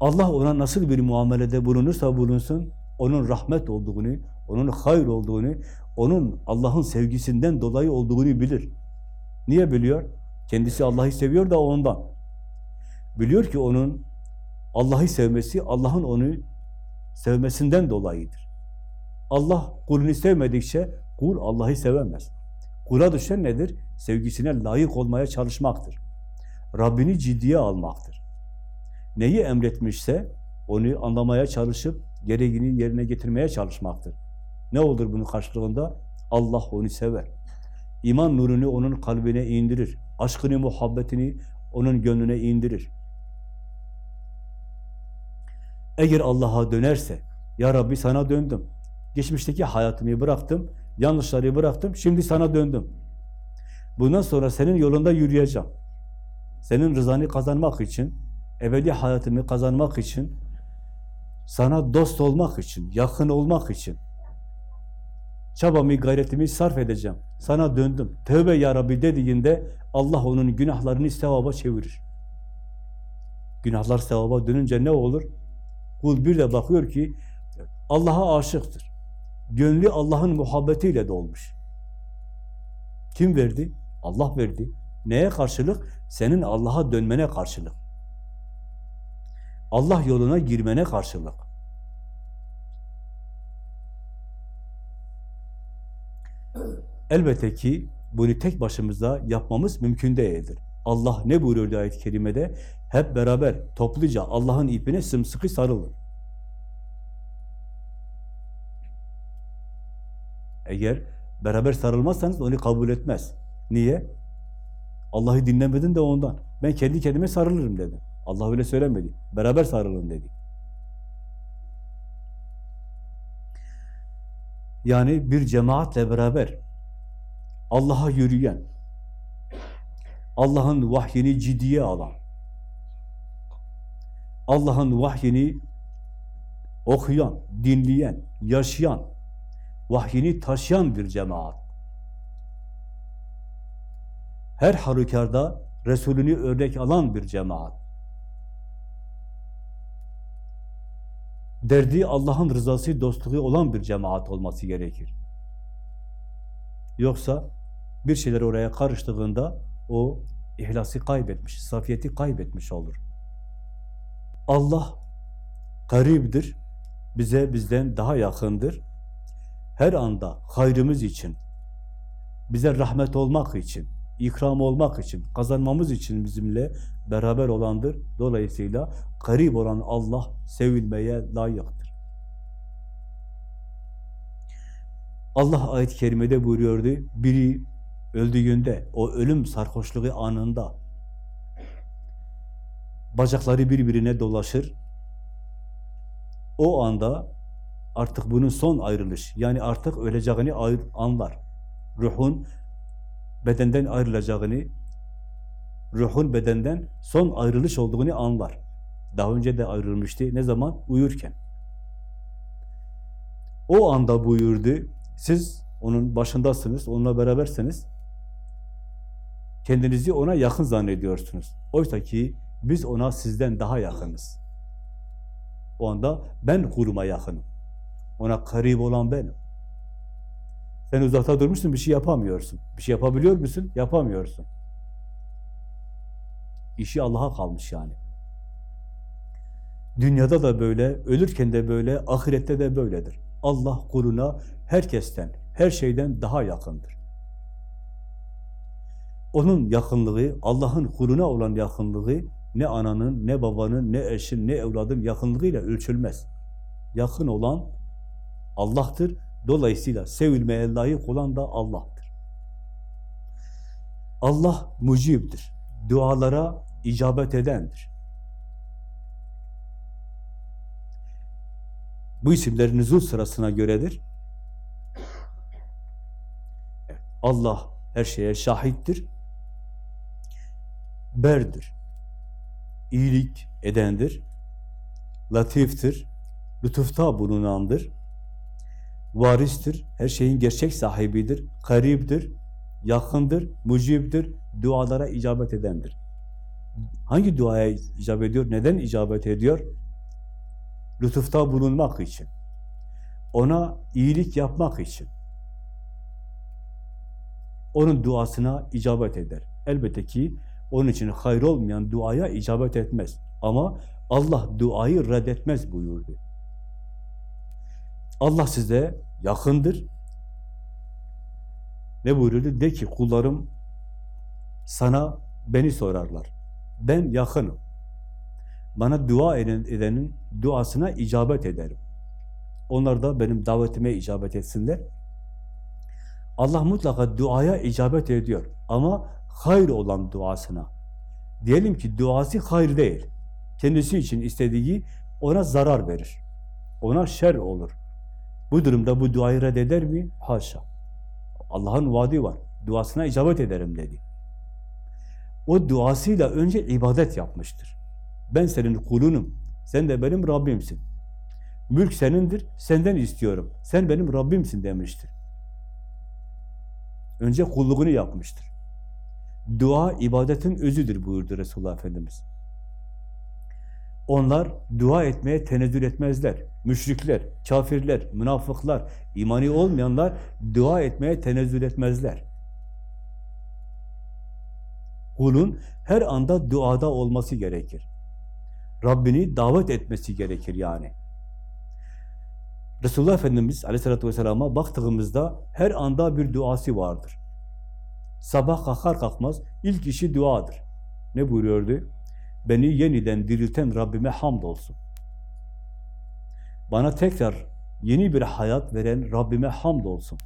Allah ona nasıl bir muamelede bulunursa bulunsun, onun rahmet olduğunu, onun hayır olduğunu, onun Allah'ın sevgisinden dolayı olduğunu bilir. Niye biliyor? Kendisi Allah'ı seviyor da ondan. Biliyor ki onun Allah'ı sevmesi, Allah'ın onu sevmesinden dolayıdır. Allah kulunu sevmedikçe kul Allah'ı sevemez. Kula düşen nedir? Sevgisine layık olmaya çalışmaktır. Rabbini ciddiye almaktır. Neyi emretmişse onu anlamaya çalışıp gereğini yerine getirmeye çalışmaktır. Ne olur bunun karşılığında? Allah onu sever. İman nurunu onun kalbine indirir. Aşkını, muhabbetini onun gönlüne indirir. Eğer Allah'a dönerse, Ya Rabbi sana döndüm. Geçmişteki hayatımı bıraktım, yanlışları bıraktım, şimdi sana döndüm. Bundan sonra senin yolunda yürüyeceğim. Senin rızanı kazanmak için, ebedi hayatımı kazanmak için, sana dost olmak için, yakın olmak için, çabamı, gayretimi sarf edeceğim. Sana döndüm. Tövbe ya Rabbi dediğinde Allah onun günahlarını sevaba çevirir. Günahlar sevaba dönünce ne olur? Kul bir de bakıyor ki Allah'a aşıktır. Gönlü Allah'ın muhabbetiyle dolmuş. Kim verdi? Allah verdi. Neye karşılık? Senin Allah'a dönmene karşılık. Allah yoluna girmene karşılık. Elbette ki bunu tek başımıza yapmamız mümkün değildir. Allah ne buyuruyor ayet-i kerimede? Hep beraber, topluca Allah'ın ipine sımsıkı sarılın. Eğer beraber sarılmazsanız onu kabul etmez. Niye? Allah'ı dinlemedin de ondan. Ben kendi kendime sarılırım dedi. Allah öyle söylemedi. Beraber sarılın dedi. Yani bir cemaatle beraber Allah'a yürüyen, Allah'ın vahyini ciddiye alan, Allah'ın vahyini okuyan, dinleyen, yaşayan, vahyini taşıyan bir cemaat. Her halükarda Resulünü örnek alan bir cemaat. Derdi Allah'ın rızası, dostluğu olan bir cemaat olması gerekir. Yoksa bir şeyler oraya karıştığında o ihlası kaybetmiş, safiyeti kaybetmiş olur. Allah garibdir, bize bizden daha yakındır. Her anda hayrımız için, bize rahmet olmak için, ikram olmak için, kazanmamız için bizimle beraber olandır. Dolayısıyla garip olan Allah sevilmeye layıktır. Allah ayet-i kerimede buyuruyordu, biri öldüğünde, o ölüm sarhoşluğu anında bacakları birbirine dolaşır. O anda artık bunun son ayrılış, yani artık öleceğini anlar. Ruhun bedenden ayrılacağını, ruhun bedenden son ayrılış olduğunu anlar. Daha önce de ayrılmıştı. Ne zaman? Uyurken. O anda buyurdu, siz onun başındasınız, onunla beraberseniz kendinizi ona yakın zannediyorsunuz. Oysa ki biz ona sizden daha yakınız. O anda ben kuruma yakınım. Ona karib olan benim. Sen uzakta durmuşsun, bir şey yapamıyorsun. Bir şey yapabiliyor musun? Yapamıyorsun. İşi Allah'a kalmış yani. Dünyada da böyle, ölürken de böyle, ahirette de böyledir. Allah kuluna herkesten, her şeyden daha yakındır. Onun yakınlığı, Allah'ın kuluna olan yakınlığı, ne ananın, ne babanın, ne eşin, ne evladın yakınlığıyla ölçülmez. Yakın olan Allah'tır, Dolayısıyla sevilmeye layık olan da Allah'tır. Allah mucibdir. Dualara icabet edendir. Bu isimlerin nüzul sırasına göredir. Allah her şeye şahittir. Berdir. İyilik edendir. Latiftir. Lütufta bulunandır. Varistir. Her şeyin gerçek sahibidir. Karibdir. Yakındır. Mucibdir. Dualara icabet edendir. Hangi duaya icabet ediyor? Neden icabet ediyor? Lütufta bulunmak için. Ona iyilik yapmak için. Onun duasına icabet eder. Elbette ki onun için hayır olmayan duaya icabet etmez. Ama Allah duayı reddetmez buyurdu. Allah size yakındır. Ne buyurdu? De ki kullarım sana beni sorarlar. Ben yakınım. Bana dua eden, edenin duasına icabet ederim. Onlar da benim davetime icabet etsinler. Allah mutlaka duaya icabet ediyor. Ama hayır olan duasına. Diyelim ki duası hayır değil. Kendisi için istediği ona zarar verir. Ona şer olur. Bu durumda bu duayı reddeder mi? Haşa. Allah'ın vaadi var. Duasına icabet ederim dedi. O duasıyla önce ibadet yapmıştır. Ben senin kulunum. Sen de benim Rabbimsin. Mülk senindir. Senden istiyorum. Sen benim Rabbimsin demiştir. Önce kulluğunu yapmıştır. Dua ibadetin özüdür buyurdu Resulullah Efendimiz. Onlar dua etmeye tenezzül etmezler. Müşrikler, kafirler, münafıklar, imani olmayanlar dua etmeye tenezzül etmezler. Kulun her anda duada olması gerekir. Rabbini davet etmesi gerekir yani. Resulullah Efendimiz Aleyhisselatü Vesselam'a baktığımızda her anda bir duası vardır. Sabah kalkar kalkmaz ilk işi duadır. Ne buyuruyordu? Beni yeniden dirilten Rabbime hamdolsun. Bana tekrar yeni bir hayat veren Rabbime hamdolsun.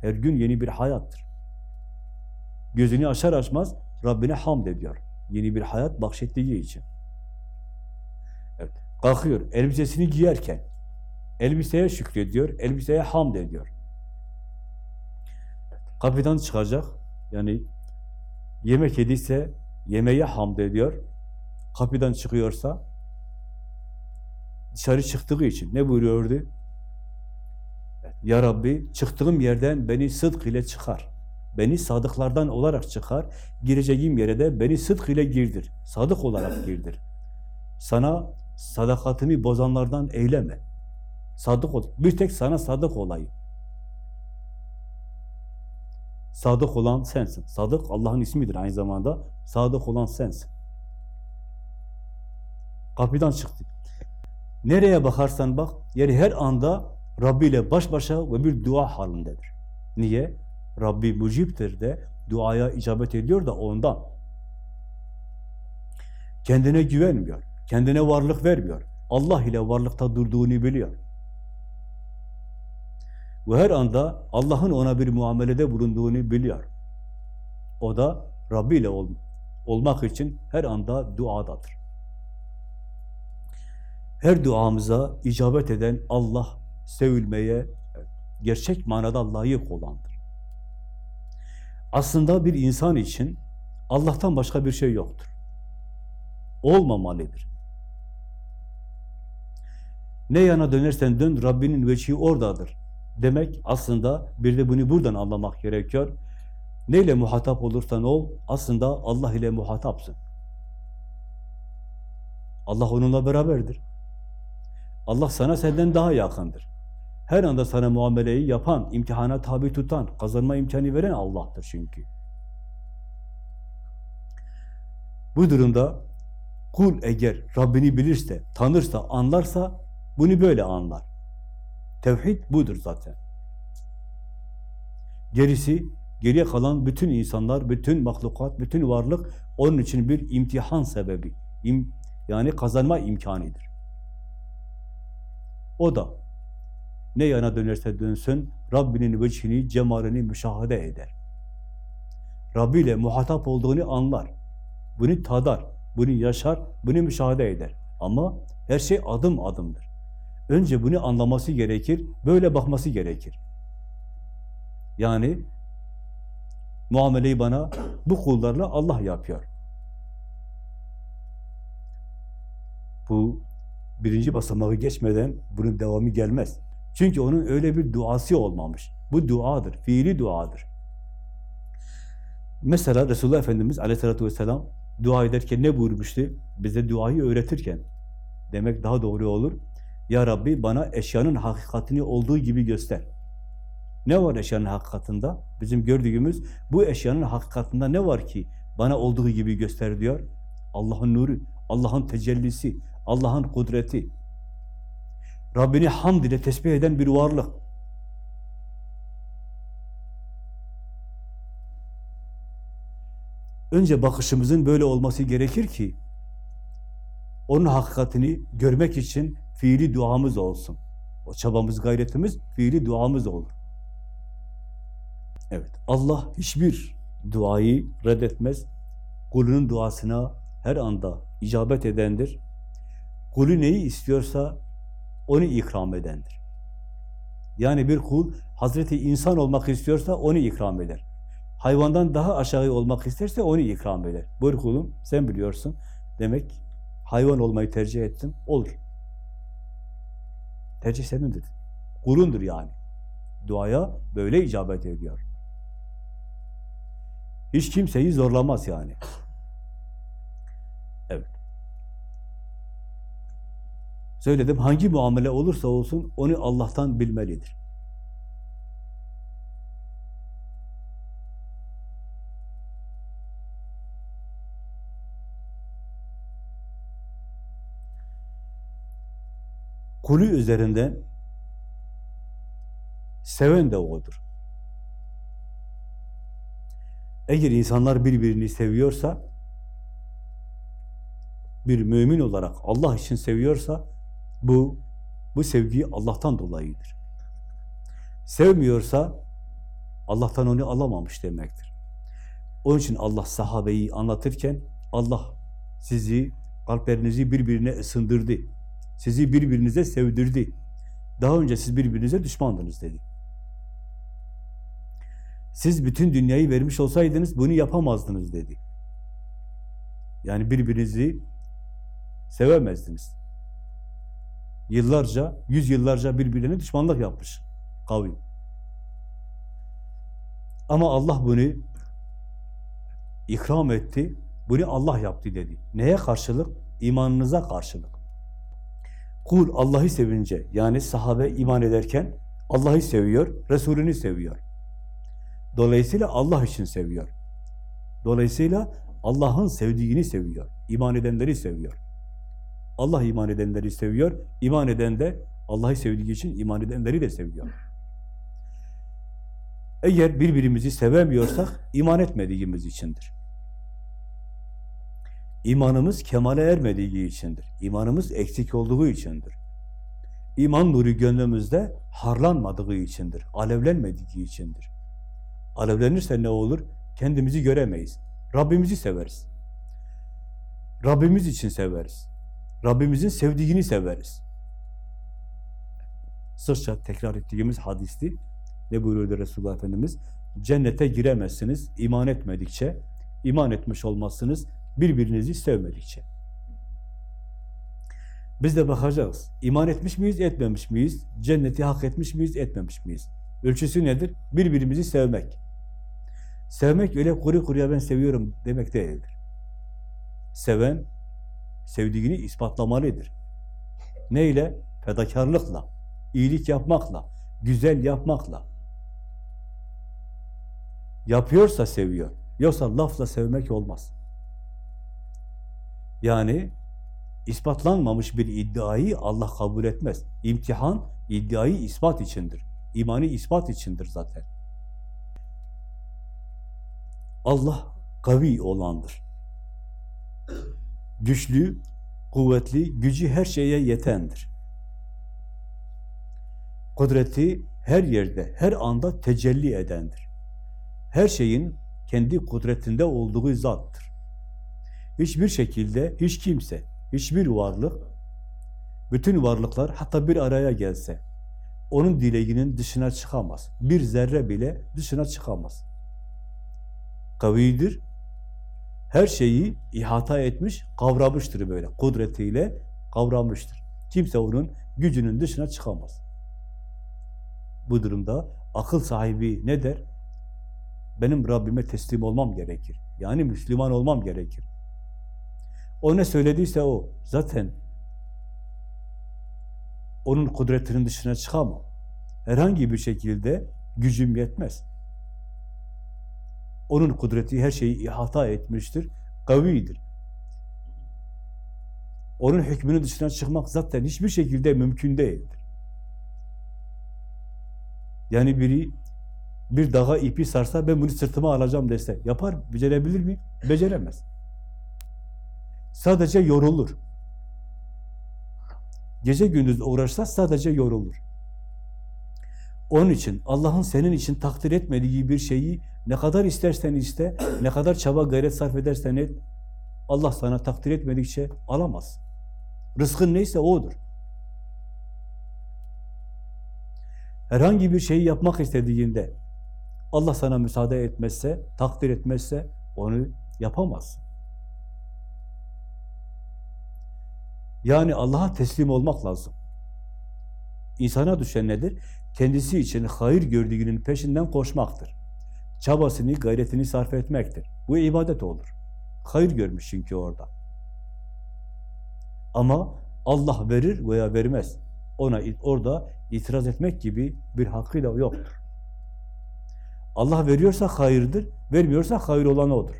Her gün yeni bir hayattır. Gözünü açar açmaz Rabbine hamd ediyor. Yeni bir hayat bahşettiği için. Evet. Kalkıyor, elbisesini giyerken elbiseye şükrediyor, elbiseye hamd ediyor. Kapıdan çıkacak, yani yemek yediyse yemeğe hamd ediyor. Kapıdan çıkıyorsa dışarı çıktığı için ne buyuruyordu? Ya Rabbi çıktığım yerden beni sıdk ile çıkar. Beni sadıklardan olarak çıkar. Gireceğim yere de beni sıdk ile girdir. Sadık olarak girdir. Sana sadakatimi bozanlardan eyleme. Sadık ol. Bir tek sana sadık olayım. Sadık olan sensin. Sadık Allah'ın ismidir aynı zamanda. Sadık olan sensin. Kapıdan çıktı. Nereye bakarsan bak, yani her anda Rabbi ile baş başa ve bir dua halindedir. Niye? Rabbi muciptir de duaya icabet ediyor da ondan. Kendine güvenmiyor. Kendine varlık vermiyor. Allah ile varlıkta durduğunu biliyor. Ve her anda Allah'ın ona bir muamelede bulunduğunu biliyor. O da Rabbi ile ol, olmak için her anda duadadır. Her duamıza icabet eden Allah sevilmeye gerçek manada layık olandır. Aslında bir insan için Allah'tan başka bir şey yoktur. Olmamalıdır. Ne yana dönersen dön, Rabbinin veçhi oradadır. Demek aslında bir de bunu buradan anlamak gerekiyor. Neyle muhatap olursan ol, aslında Allah ile muhatapsın. Allah onunla beraberdir. Allah sana senden daha yakındır. Her anda sana muameleyi yapan, imtihana tabi tutan, kazanma imkanı veren Allah'tır çünkü. Bu durumda kul eğer Rabbini bilirse, tanırsa, anlarsa bunu böyle anlar. Tevhid budur zaten. Gerisi, geriye kalan bütün insanlar, bütün mahlukat, bütün varlık onun için bir imtihan sebebi. yani kazanma imkanıdır. O da Ne yana dönerse dönsün, Rabbinin veçhini, cemalini müşahede eder. Rabbi ile muhatap olduğunu anlar. Bunu tadar, bunu yaşar, bunu müşahede eder. Ama her şey adım adımdır. Önce bunu anlaması gerekir, böyle bakması gerekir. Yani muameleyi bana bu kullarla Allah yapıyor. Bu birinci basamağı geçmeden bunun devamı gelmez. Çünkü onun öyle bir duası olmamış. Bu duadır, fiili duadır. Mesela Resulullah Efendimiz aleyhissalatü vesselam dua ederken ne buyurmuştu? Bize duayı öğretirken demek daha doğru olur. Ya Rabbi bana eşyanın hakikatini olduğu gibi göster. Ne var eşyanın hakikatında? Bizim gördüğümüz bu eşyanın hakikatında ne var ki bana olduğu gibi göster diyor? Allah'ın nuru, Allah'ın tecellisi, Allah'ın kudreti. Rabbini hamd ile tesbih eden bir varlık. Önce bakışımızın böyle olması gerekir ki onun hakikatini görmek için fiili duamız olsun. O çabamız, gayretimiz fiili duamız olur. Evet, Allah hiçbir duayı reddetmez. Kulunun duasına her anda icabet edendir. Kulü neyi istiyorsa onu ikram edendir. Yani bir kul Hazreti insan olmak istiyorsa onu ikram eder. Hayvandan daha aşağı olmak isterse onu ikram eder. Buyur kulum, sen biliyorsun. Demek hayvan olmayı tercih ettim. Olur. Tercih senindir. Kulundur yani. Duaya böyle icabet ediyor. Hiç kimseyi zorlamaz yani. Evet. Söyledim, hangi muamele olursa olsun onu Allah'tan bilmelidir. Kulü üzerinden seven de O'dur. Eğer insanlar birbirini seviyorsa, bir mümin olarak Allah için seviyorsa, bu bu sevgi Allah'tan dolayıdır. Sevmiyorsa, Allah'tan onu alamamış demektir. Onun için Allah sahabeyi anlatırken, Allah sizi, kalplerinizi birbirine ısındırdı. Sizi birbirinize sevdirdi. Daha önce siz birbirinize düşmandınız dedi. Siz bütün dünyayı vermiş olsaydınız bunu yapamazdınız dedi. Yani birbirinizi sevemezdiniz. Yıllarca, yüz yıllarca birbirine düşmanlık yapmış kavim. Ama Allah bunu ikram etti, bunu Allah yaptı dedi. Neye karşılık? İmanınıza karşılık. Kul Allah'ı sevince, yani sahabe iman ederken Allah'ı seviyor, Resulünü seviyor. Dolayısıyla Allah için seviyor. Dolayısıyla Allah'ın sevdiğini seviyor. İman edenleri seviyor. Allah iman edenleri seviyor. İman eden de Allah'ı sevdiği için iman edenleri de seviyor. Eğer birbirimizi sevemiyorsak iman etmediğimiz içindir. İmanımız kemale ermediği içindir. İmanımız eksik olduğu içindir. İman nuru gönlümüzde harlanmadığı içindir. Alevlenmediği içindir. Alevlenirse ne olur? Kendimizi göremeyiz. Rabbimizi severiz. Rabbimiz için severiz. Rabbimizin sevdiğini severiz. Sırça tekrar ettiğimiz hadisti ne buyuruyordu Resulullah Efendimiz? Cennete giremezsiniz iman etmedikçe, iman etmiş olmazsınız birbirinizi sevmedikçe. Biz de bakacağız. İman etmiş miyiz, etmemiş miyiz? Cenneti hak etmiş miyiz, etmemiş miyiz? Ölçüsü nedir? Birbirimizi sevmek. Sevmek öyle kuru kuruya ben seviyorum demek değildir. Seven, sevdiğini ispatlamalıdır. Neyle? Fedakarlıkla, iyilik yapmakla, güzel yapmakla. Yapıyorsa seviyor. Yoksa lafla sevmek olmaz. Yani ispatlanmamış bir iddiayı Allah kabul etmez. İmtihan, iddiayı ispat içindir. İmanı ispat içindir zaten. Allah kavi olandır. Güçlü, kuvvetli, gücü her şeye yetendir. Kudreti her yerde, her anda tecelli edendir. Her şeyin kendi kudretinde olduğu zattır. Hiçbir şekilde hiç kimse, hiçbir varlık, bütün varlıklar hatta bir araya gelse, onun dileğinin dışına çıkamaz. Bir zerre bile dışına çıkamaz. Kavidir, her şeyi ihata etmiş, kavramıştır böyle. Kudretiyle kavramıştır. Kimse onun gücünün dışına çıkamaz. Bu durumda akıl sahibi ne der? Benim Rabbime teslim olmam gerekir. Yani Müslüman olmam gerekir. O ne söylediyse o. Zaten onun kudretinin dışına çıkamam. Herhangi bir şekilde gücüm yetmez. Onun kudreti her şeyi ihata etmiştir, kavidir. Onun hükmünün dışına çıkmak zaten hiçbir şekilde mümkün değildir. Yani biri bir dağa ipi sarsa ben bunu sırtıma alacağım dese yapar, becerebilir mi? Beceremez. Sadece yorulur. Gece gündüz uğraşsa sadece yorulur. Onun için Allah'ın senin için takdir etmediği bir şeyi ne kadar istersen iste, ne kadar çaba gayret sarf edersen et, Allah sana takdir etmedikçe alamaz. Rızkın neyse odur. Herhangi bir şeyi yapmak istediğinde Allah sana müsaade etmezse, takdir etmezse onu yapamazsın. Yani Allah'a teslim olmak lazım. İnsana düşen nedir? Kendisi için hayır gördüğünün peşinden koşmaktır. Çabasını, gayretini sarf etmektir. Bu ibadet olur. Hayır görmüş çünkü orada. Ama Allah verir veya vermez. Ona orada itiraz etmek gibi bir hakkı da yoktur. Allah veriyorsa hayırdır, vermiyorsa hayır olan odur.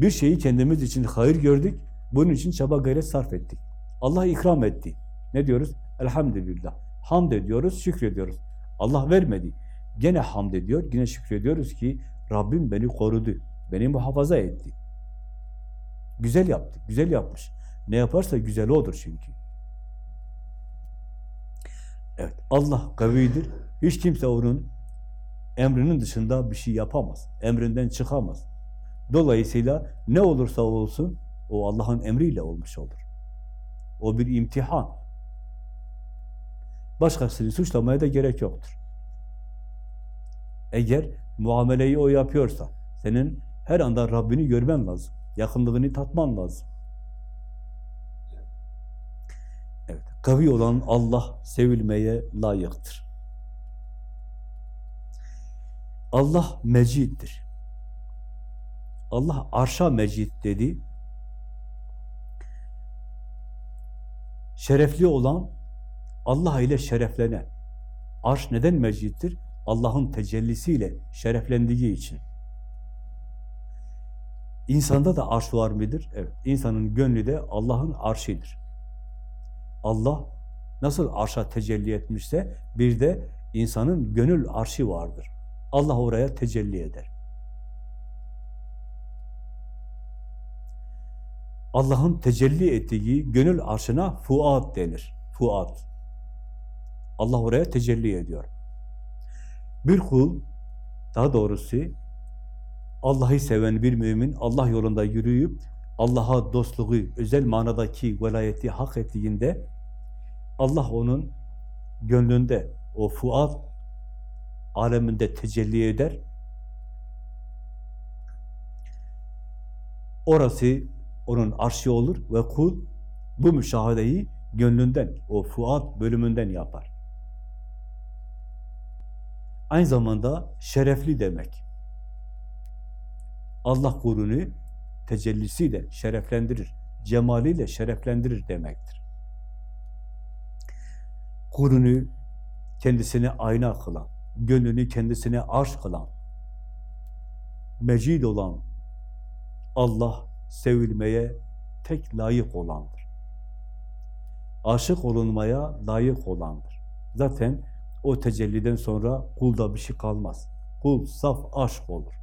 Bir şeyi kendimiz için hayır gördük, bunun için çaba gayret sarf ettik. Allah ikram etti. Ne diyoruz? Elhamdülillah. Hamd ediyoruz, şükrediyoruz. Allah vermedi. Gene hamd ediyor, yine şükrediyoruz ki Rabbim beni korudu, beni muhafaza etti. Güzel yaptı, güzel yapmış. Ne yaparsa güzel odur çünkü. Evet, Allah kavidir. Hiç kimse onun emrinin dışında bir şey yapamaz. Emrinden çıkamaz. Dolayısıyla ne olursa olsun o Allah'ın emriyle olmuş olur. O bir imtihan. Başkasını suçlamaya da gerek yoktur. Eğer muameleyi o yapıyorsa, senin her anda Rabbini görmen lazım. Yakınlığını tatman lazım. Evet, kavi olan Allah sevilmeye layıktır. Allah meciddir. Allah arşa mecid dedi. Şerefli olan Allah ile şereflenen. Arş neden meciddir? Allah'ın tecellisiyle şereflendiği için. İnsanda da arş var mıdır? Evet. İnsanın gönlü de Allah'ın arşidir. Allah nasıl arşa tecelli etmişse bir de insanın gönül arşi vardır. Allah oraya tecelli eder. Allah'ın tecelli ettiği gönül arşına fuat denir. Fuat. Allah oraya tecelli ediyor. Bir kul, daha doğrusu Allah'ı seven bir mümin, Allah yolunda yürüyüp Allah'a dostluğu, özel manadaki velayeti hak ettiğinde Allah onun gönlünde, o fuat aleminde tecelli eder. Orası onun arşi olur ve kul bu müşahedeyi gönlünden, o fuat bölümünden yapar. Aynı zamanda şerefli demek. Allah kulunu tecellisiyle şereflendirir, cemaliyle şereflendirir demektir. Kulunu kendisine ayna kılan, gönlünü kendisine arş kılan, mecid olan Allah sevilmeye tek layık olandır. Aşık olunmaya layık olandır. Zaten o tecelliden sonra kulda bir şey kalmaz. Kul saf aşk olur.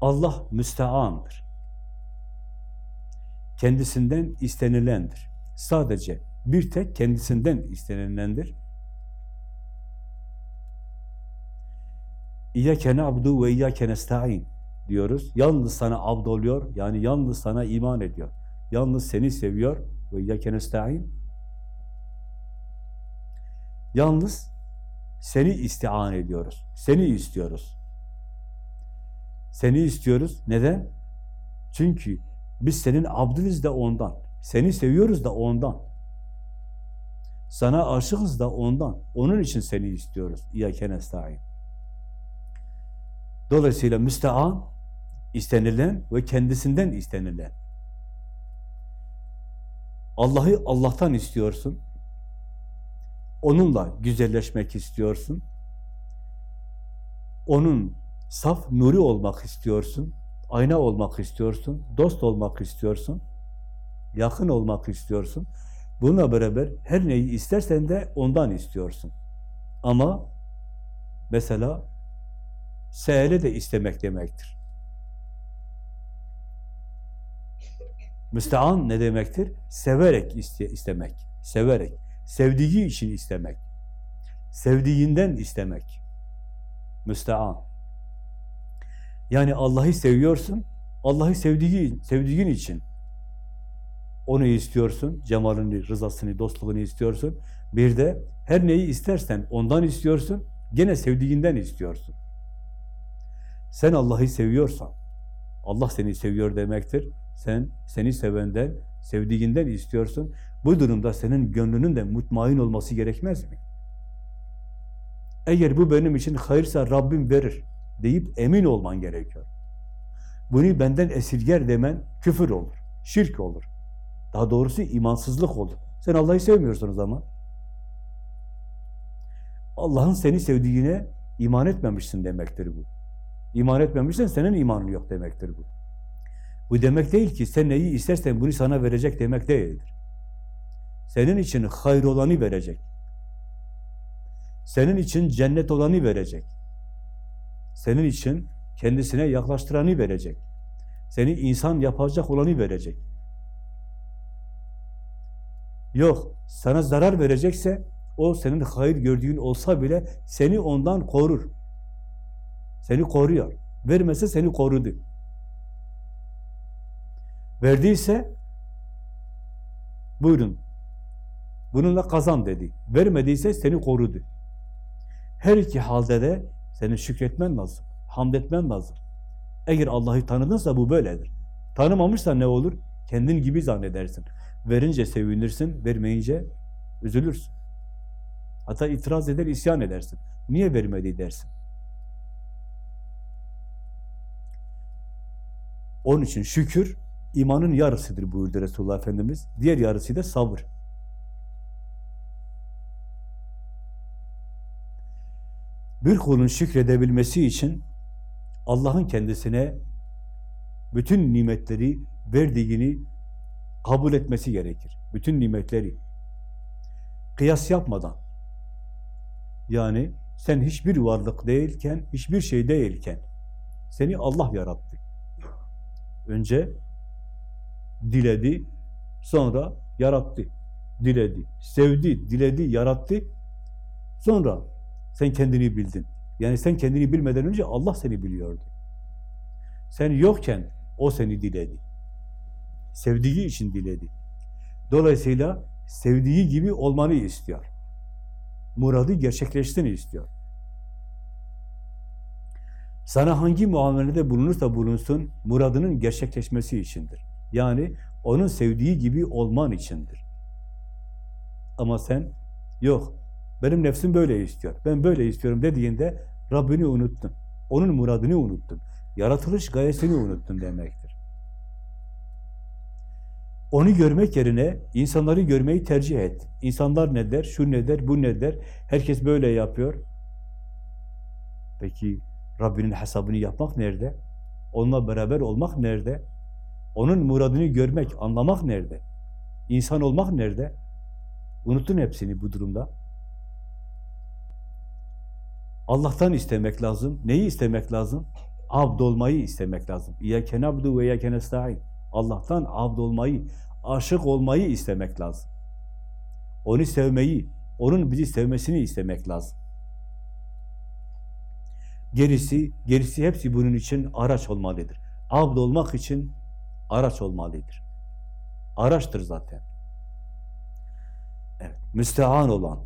Allah müsteandır. Kendisinden istenilendir. Sadece bir tek kendisinden istenilendir. İyyâke na'budu ve iyyâke nesta'in diyoruz. Yalnız sana abd oluyor, yani yalnız sana iman ediyor. Yalnız seni seviyor ve iyyâke nesta'in. Yalnız seni istian ediyoruz. Seni istiyoruz. Seni istiyoruz. Neden? Çünkü biz senin abdiniz de ondan. Seni seviyoruz da ondan. Sana aşığız da ondan. Onun için seni istiyoruz. İyyâke nesta'in. Dolayısıyla müstean, istenilen ve kendisinden istenilen. Allah'ı Allah'tan istiyorsun. Onunla güzelleşmek istiyorsun. Onun saf nuri olmak istiyorsun. Ayna olmak istiyorsun. Dost olmak istiyorsun. Yakın olmak istiyorsun. Bununla beraber her neyi istersen de ondan istiyorsun. Ama mesela sehele de istemek demektir. Müstean ne demektir? Severek iste istemek. Severek. Sevdiği için istemek. Sevdiğinden istemek. Müstean. Yani Allah'ı seviyorsun, Allah'ı sevdiği, sevdiğin için onu istiyorsun, cemalini, rızasını, dostluğunu istiyorsun. Bir de her neyi istersen ondan istiyorsun, gene sevdiğinden istiyorsun. Sen Allah'ı seviyorsan, Allah seni seviyor demektir. Sen seni sevenden, sevdiğinden istiyorsun. Bu durumda senin gönlünün de mutmain olması gerekmez mi? Eğer bu benim için hayırsa Rabbim verir deyip emin olman gerekiyor. Bunu benden esirger demen küfür olur, şirk olur. Daha doğrusu imansızlık olur. Sen Allah'ı sevmiyorsun o zaman. Allah'ın seni sevdiğine iman etmemişsin demektir bu. İman etmemişsen senin imanın yok demektir bu. Bu demek değil ki sen neyi istersen bunu sana verecek demek değildir. Senin için hayır olanı verecek. Senin için cennet olanı verecek. Senin için kendisine yaklaştıranı verecek. Seni insan yapacak olanı verecek. Yok, sana zarar verecekse o senin hayır gördüğün olsa bile seni ondan korur. Seni koruyor. Vermese seni korudu. Verdiyse buyurun bununla kazan dedi. Vermediyse seni korudu. Her iki halde de senin şükretmen lazım. Hamd etmen lazım. Eğer Allah'ı tanıdınsa bu böyledir. Tanımamışsa ne olur? Kendin gibi zannedersin. Verince sevinirsin, vermeyince üzülürsün. Hatta itiraz eder, isyan edersin. Niye vermedi dersin. Onun için şükür imanın yarısıdır buyurdu Resulullah Efendimiz. Diğer yarısı da sabır. Bir kulun şükredebilmesi için Allah'ın kendisine bütün nimetleri verdiğini kabul etmesi gerekir. Bütün nimetleri. Kıyas yapmadan. Yani sen hiçbir varlık değilken, hiçbir şey değilken seni Allah yarattı. Önce diledi, sonra yarattı. Diledi, sevdi, diledi, yarattı. Sonra sen kendini bildin. Yani sen kendini bilmeden önce Allah seni biliyordu. Sen yokken o seni diledi. Sevdiği için diledi. Dolayısıyla sevdiği gibi olmanı istiyor. Muradı gerçekleşsin istiyor. Sana hangi muamelede bulunursa bulunsun, muradının gerçekleşmesi içindir. Yani onun sevdiği gibi olman içindir. Ama sen, yok, benim nefsim böyle istiyor, ben böyle istiyorum dediğinde Rabbini unuttun. Onun muradını unuttun. Yaratılış gayesini unuttun demektir. Onu görmek yerine insanları görmeyi tercih et. İnsanlar ne der, şu ne der, bu ne der, herkes böyle yapıyor. Peki Rabbinin hesabını yapmak nerede? Onunla beraber olmak nerede? Onun muradını görmek, anlamak nerede? İnsan olmak nerede? Unuttun hepsini bu durumda. Allah'tan istemek lazım. Neyi istemek lazım? abd olmayı istemek lazım. İyyâke nabdu ve iyyâke nesta'in. Allah'tan abd olmayı, aşık olmayı istemek lazım. Onu sevmeyi, onun bizi sevmesini istemek lazım. Gerisi, gerisi hepsi bunun için araç olmalıdır. Abd olmak için araç olmalıdır. Araçtır zaten. Evet, müstehan olan,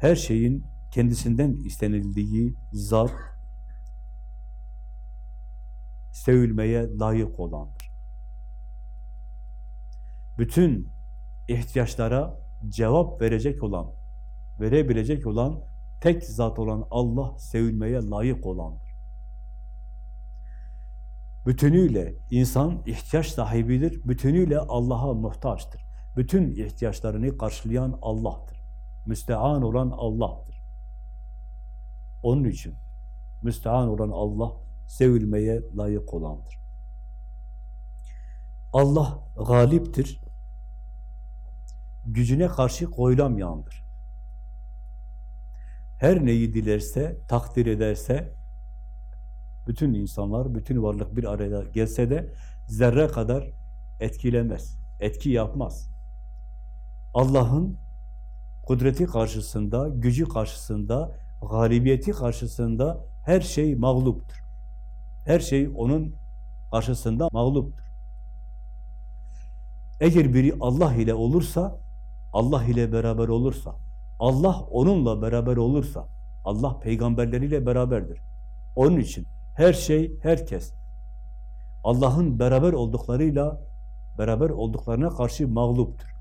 her şeyin kendisinden istenildiği zat, sevilmeye layık olandır. Bütün ihtiyaçlara cevap verecek olan, verebilecek olan, tek zat olan Allah sevilmeye layık olandır. Bütünüyle insan ihtiyaç sahibidir, bütünüyle Allah'a muhtaçtır. Bütün ihtiyaçlarını karşılayan Allah'tır. Müstehan olan Allah'tır. Onun için müstehan olan Allah sevilmeye layık olandır. Allah galiptir. Gücüne karşı koyulamayandır. Her neyi dilerse, takdir ederse, bütün insanlar, bütün varlık bir araya gelse de zerre kadar etkilemez, etki yapmaz. Allah'ın kudreti karşısında, gücü karşısında, galibiyeti karşısında her şey mağluptur. Her şey onun karşısında mağluptur. Eğer biri Allah ile olursa, Allah ile beraber olursa, Allah onunla beraber olursa, Allah peygamberleriyle beraberdir. Onun için her şey, herkes Allah'ın beraber olduklarıyla beraber olduklarına karşı mağluptur.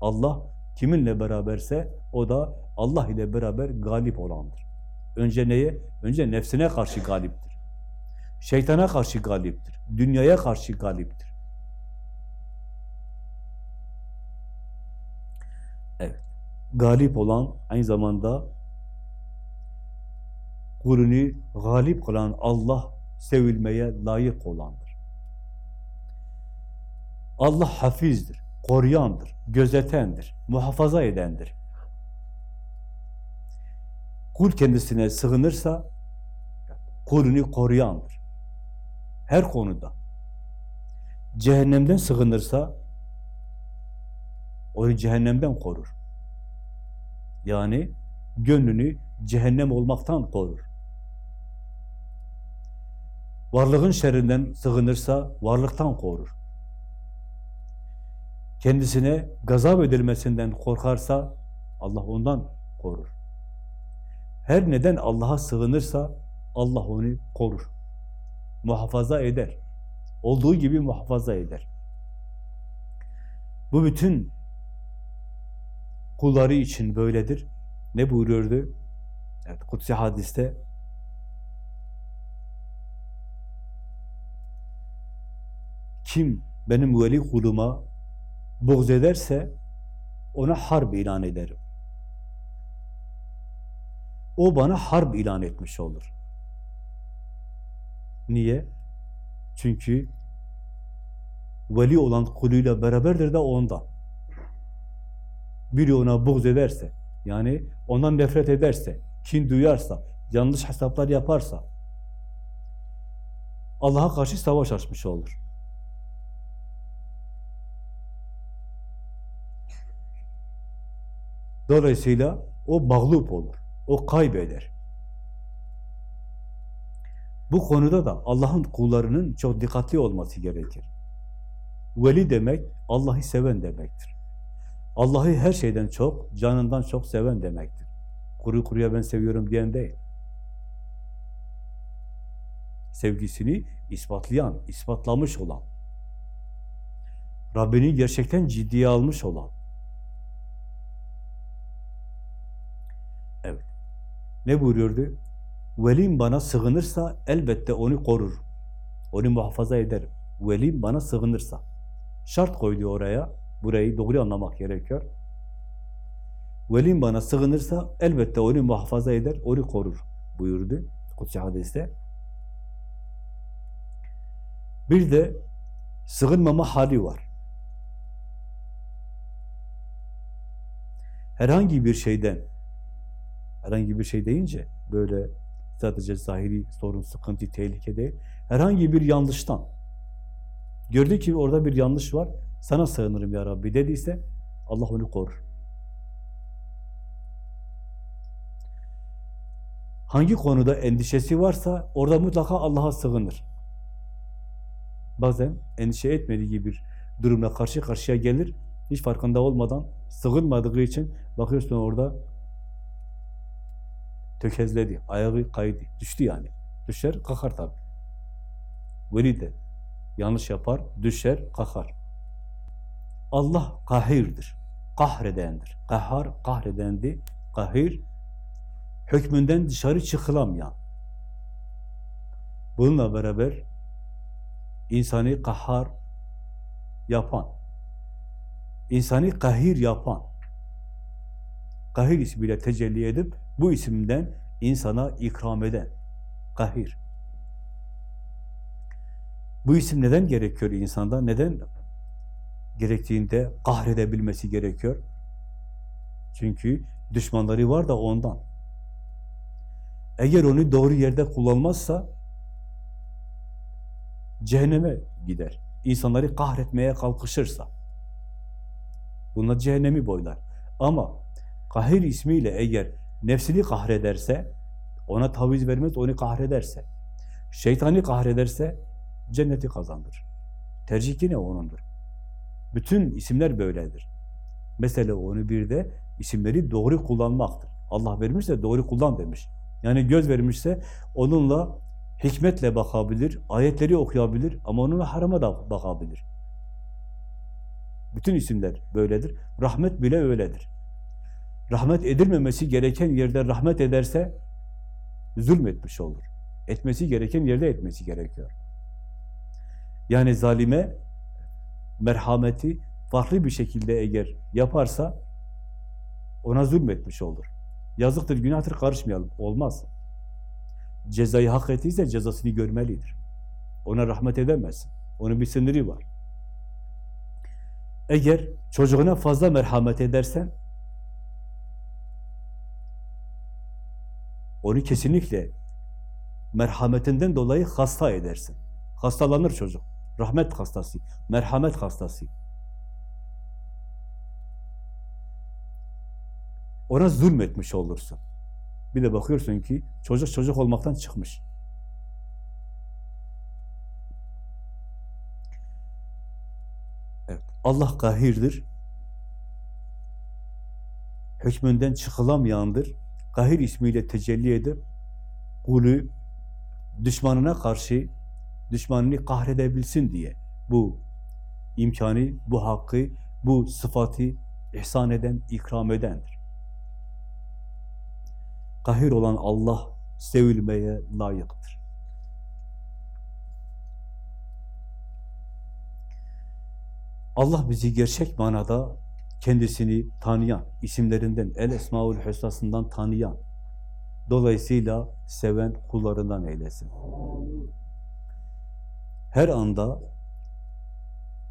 Allah kiminle beraberse o da Allah ile beraber galip olandır. Önce neye? Önce nefsine karşı galiptir. Şeytana karşı galiptir. Dünyaya karşı galiptir. Evet. Galip olan aynı zamanda kulünü galip kılan Allah sevilmeye layık olandır. Allah hafizdir, koruyandır, gözetendir, muhafaza edendir. Kul kendisine sığınırsa kulünü koruyandır. Her konuda. Cehennemden sığınırsa onu cehennemden korur. Yani gönlünü cehennem olmaktan korur. Varlığın şerrinden sığınırsa varlıktan korur. Kendisine gazap edilmesinden korkarsa Allah ondan korur. Her neden Allah'a sığınırsa Allah onu korur. Muhafaza eder. Olduğu gibi muhafaza eder. Bu bütün kulları için böyledir. Ne buyuruyordu? Evet, Kutsi hadiste kim benim veli kuluma buğz ederse ona harp ilan ederim. O bana harp ilan etmiş olur. Niye? Çünkü veli olan kuluyla beraberdir de ondan. Biri ona buğz ederse, yani ondan nefret ederse, kin duyarsa, yanlış hesaplar yaparsa, Allah'a karşı savaş açmış olur. Dolayısıyla o mağlup olur, o kaybeder. Bu konuda da Allah'ın kullarının çok dikkatli olması gerekir. Veli demek, Allah'ı seven demektir. Allah'ı her şeyden çok, canından çok seven demektir. Kuru kuruya ben seviyorum diyen değil. Sevgisini ispatlayan, ispatlamış olan, Rabbini gerçekten ciddiye almış olan. Evet. Ne buyuruyordu? Velim bana sığınırsa elbette onu korur. Onu muhafaza ederim. Velim bana sığınırsa. Şart koydu oraya. Burayı doğru anlamak gerekiyor. Velim bana sığınırsa elbette onu muhafaza eder, onu korur buyurdu Kutsi hadiste. Bir de sığınmama hali var. Herhangi bir şeyden herhangi bir şey deyince böyle Sadece zahiri sorun, sıkıntı, tehlike değil. Herhangi bir yanlıştan. Gördü ki orada bir yanlış var. Sana sığınırım ya Rabbi dediyse Allah onu korur. Hangi konuda endişesi varsa orada mutlaka Allah'a sığınır. Bazen endişe etmediği bir durumla karşı karşıya gelir. Hiç farkında olmadan sığınmadığı için bakıyorsun orada tökezledi, ayağı kaydı, düştü yani. Düşer, kalkar tabii. Veli de yanlış yapar, düşer, kalkar. Allah kahirdir, kahredendir. Kahhar, kahredendi, kahir, hükmünden dışarı çıkılamayan. Bununla beraber insanı kahhar yapan, insanı kahir yapan, kahir ismiyle tecelli edip bu isimden insana ikram eden, kahir. Bu isim neden gerekiyor insanda? Neden gerektiğinde kahredebilmesi gerekiyor? Çünkü düşmanları var da ondan. Eğer onu doğru yerde kullanmazsa cehenneme gider. İnsanları kahretmeye kalkışırsa. Bunlar cehennemi boylar. Ama kahir ismiyle eğer nefsini kahrederse, ona taviz vermez, onu kahrederse, şeytani kahrederse cenneti kazandır. Tercih yine onundur. Bütün isimler böyledir. Mesele onu bir de isimleri doğru kullanmaktır. Allah vermişse doğru kullan demiş. Yani göz vermişse onunla hikmetle bakabilir, ayetleri okuyabilir ama onunla harama da bakabilir. Bütün isimler böyledir. Rahmet bile öyledir. Rahmet edilmemesi gereken yerde rahmet ederse zulmetmiş olur. Etmesi gereken yerde etmesi gerekiyor. Yani zalime merhameti farklı bir şekilde eğer yaparsa ona zulmetmiş olur. Yazıktır, günahtır karışmayalım. Olmaz. Cezayı hak ettiyse cezasını görmelidir. Ona rahmet edemezsin. Onun bir sınırı var. Eğer çocuğuna fazla merhamet edersen onu kesinlikle merhametinden dolayı hasta edersin. Hastalanır çocuk. Rahmet hastası, merhamet hastası. Ona zulmetmiş olursun. Bir de bakıyorsun ki çocuk çocuk olmaktan çıkmış. Evet, Allah kahirdir. Hükmünden çıkılamayandır. Kahir ismiyle tecelli edip kulü düşmanına karşı düşmanını kahredebilsin diye bu imkanı, bu hakkı, bu sıfatı ihsan eden, ikram edendir. Kahir olan Allah sevilmeye layıktır. Allah bizi gerçek manada kendisini tanıyan, isimlerinden, El Esmaül Hüsna'sından tanıyan, dolayısıyla seven kullarından eylesin. Her anda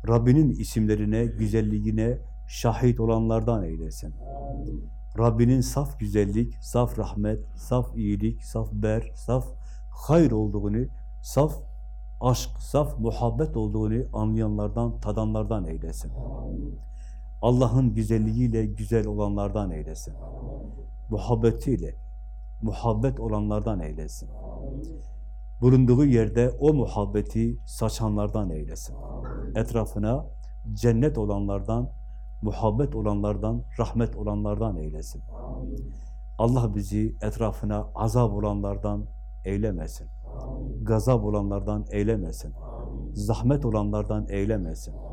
Rabbinin isimlerine, güzelliğine şahit olanlardan eylesin. Rabbinin saf güzellik, saf rahmet, saf iyilik, saf ber, saf hayır olduğunu, saf aşk, saf muhabbet olduğunu anlayanlardan, tadanlardan eylesin. Allah'ın güzelliğiyle güzel olanlardan eylesin. Muhabbetiyle muhabbet olanlardan eylesin. Bulunduğu yerde o muhabbeti saçanlardan eylesin. Etrafına cennet olanlardan, muhabbet olanlardan, rahmet olanlardan eylesin. Allah bizi etrafına azap olanlardan eylemesin. Gazap olanlardan eylemesin. Zahmet olanlardan eylemesin.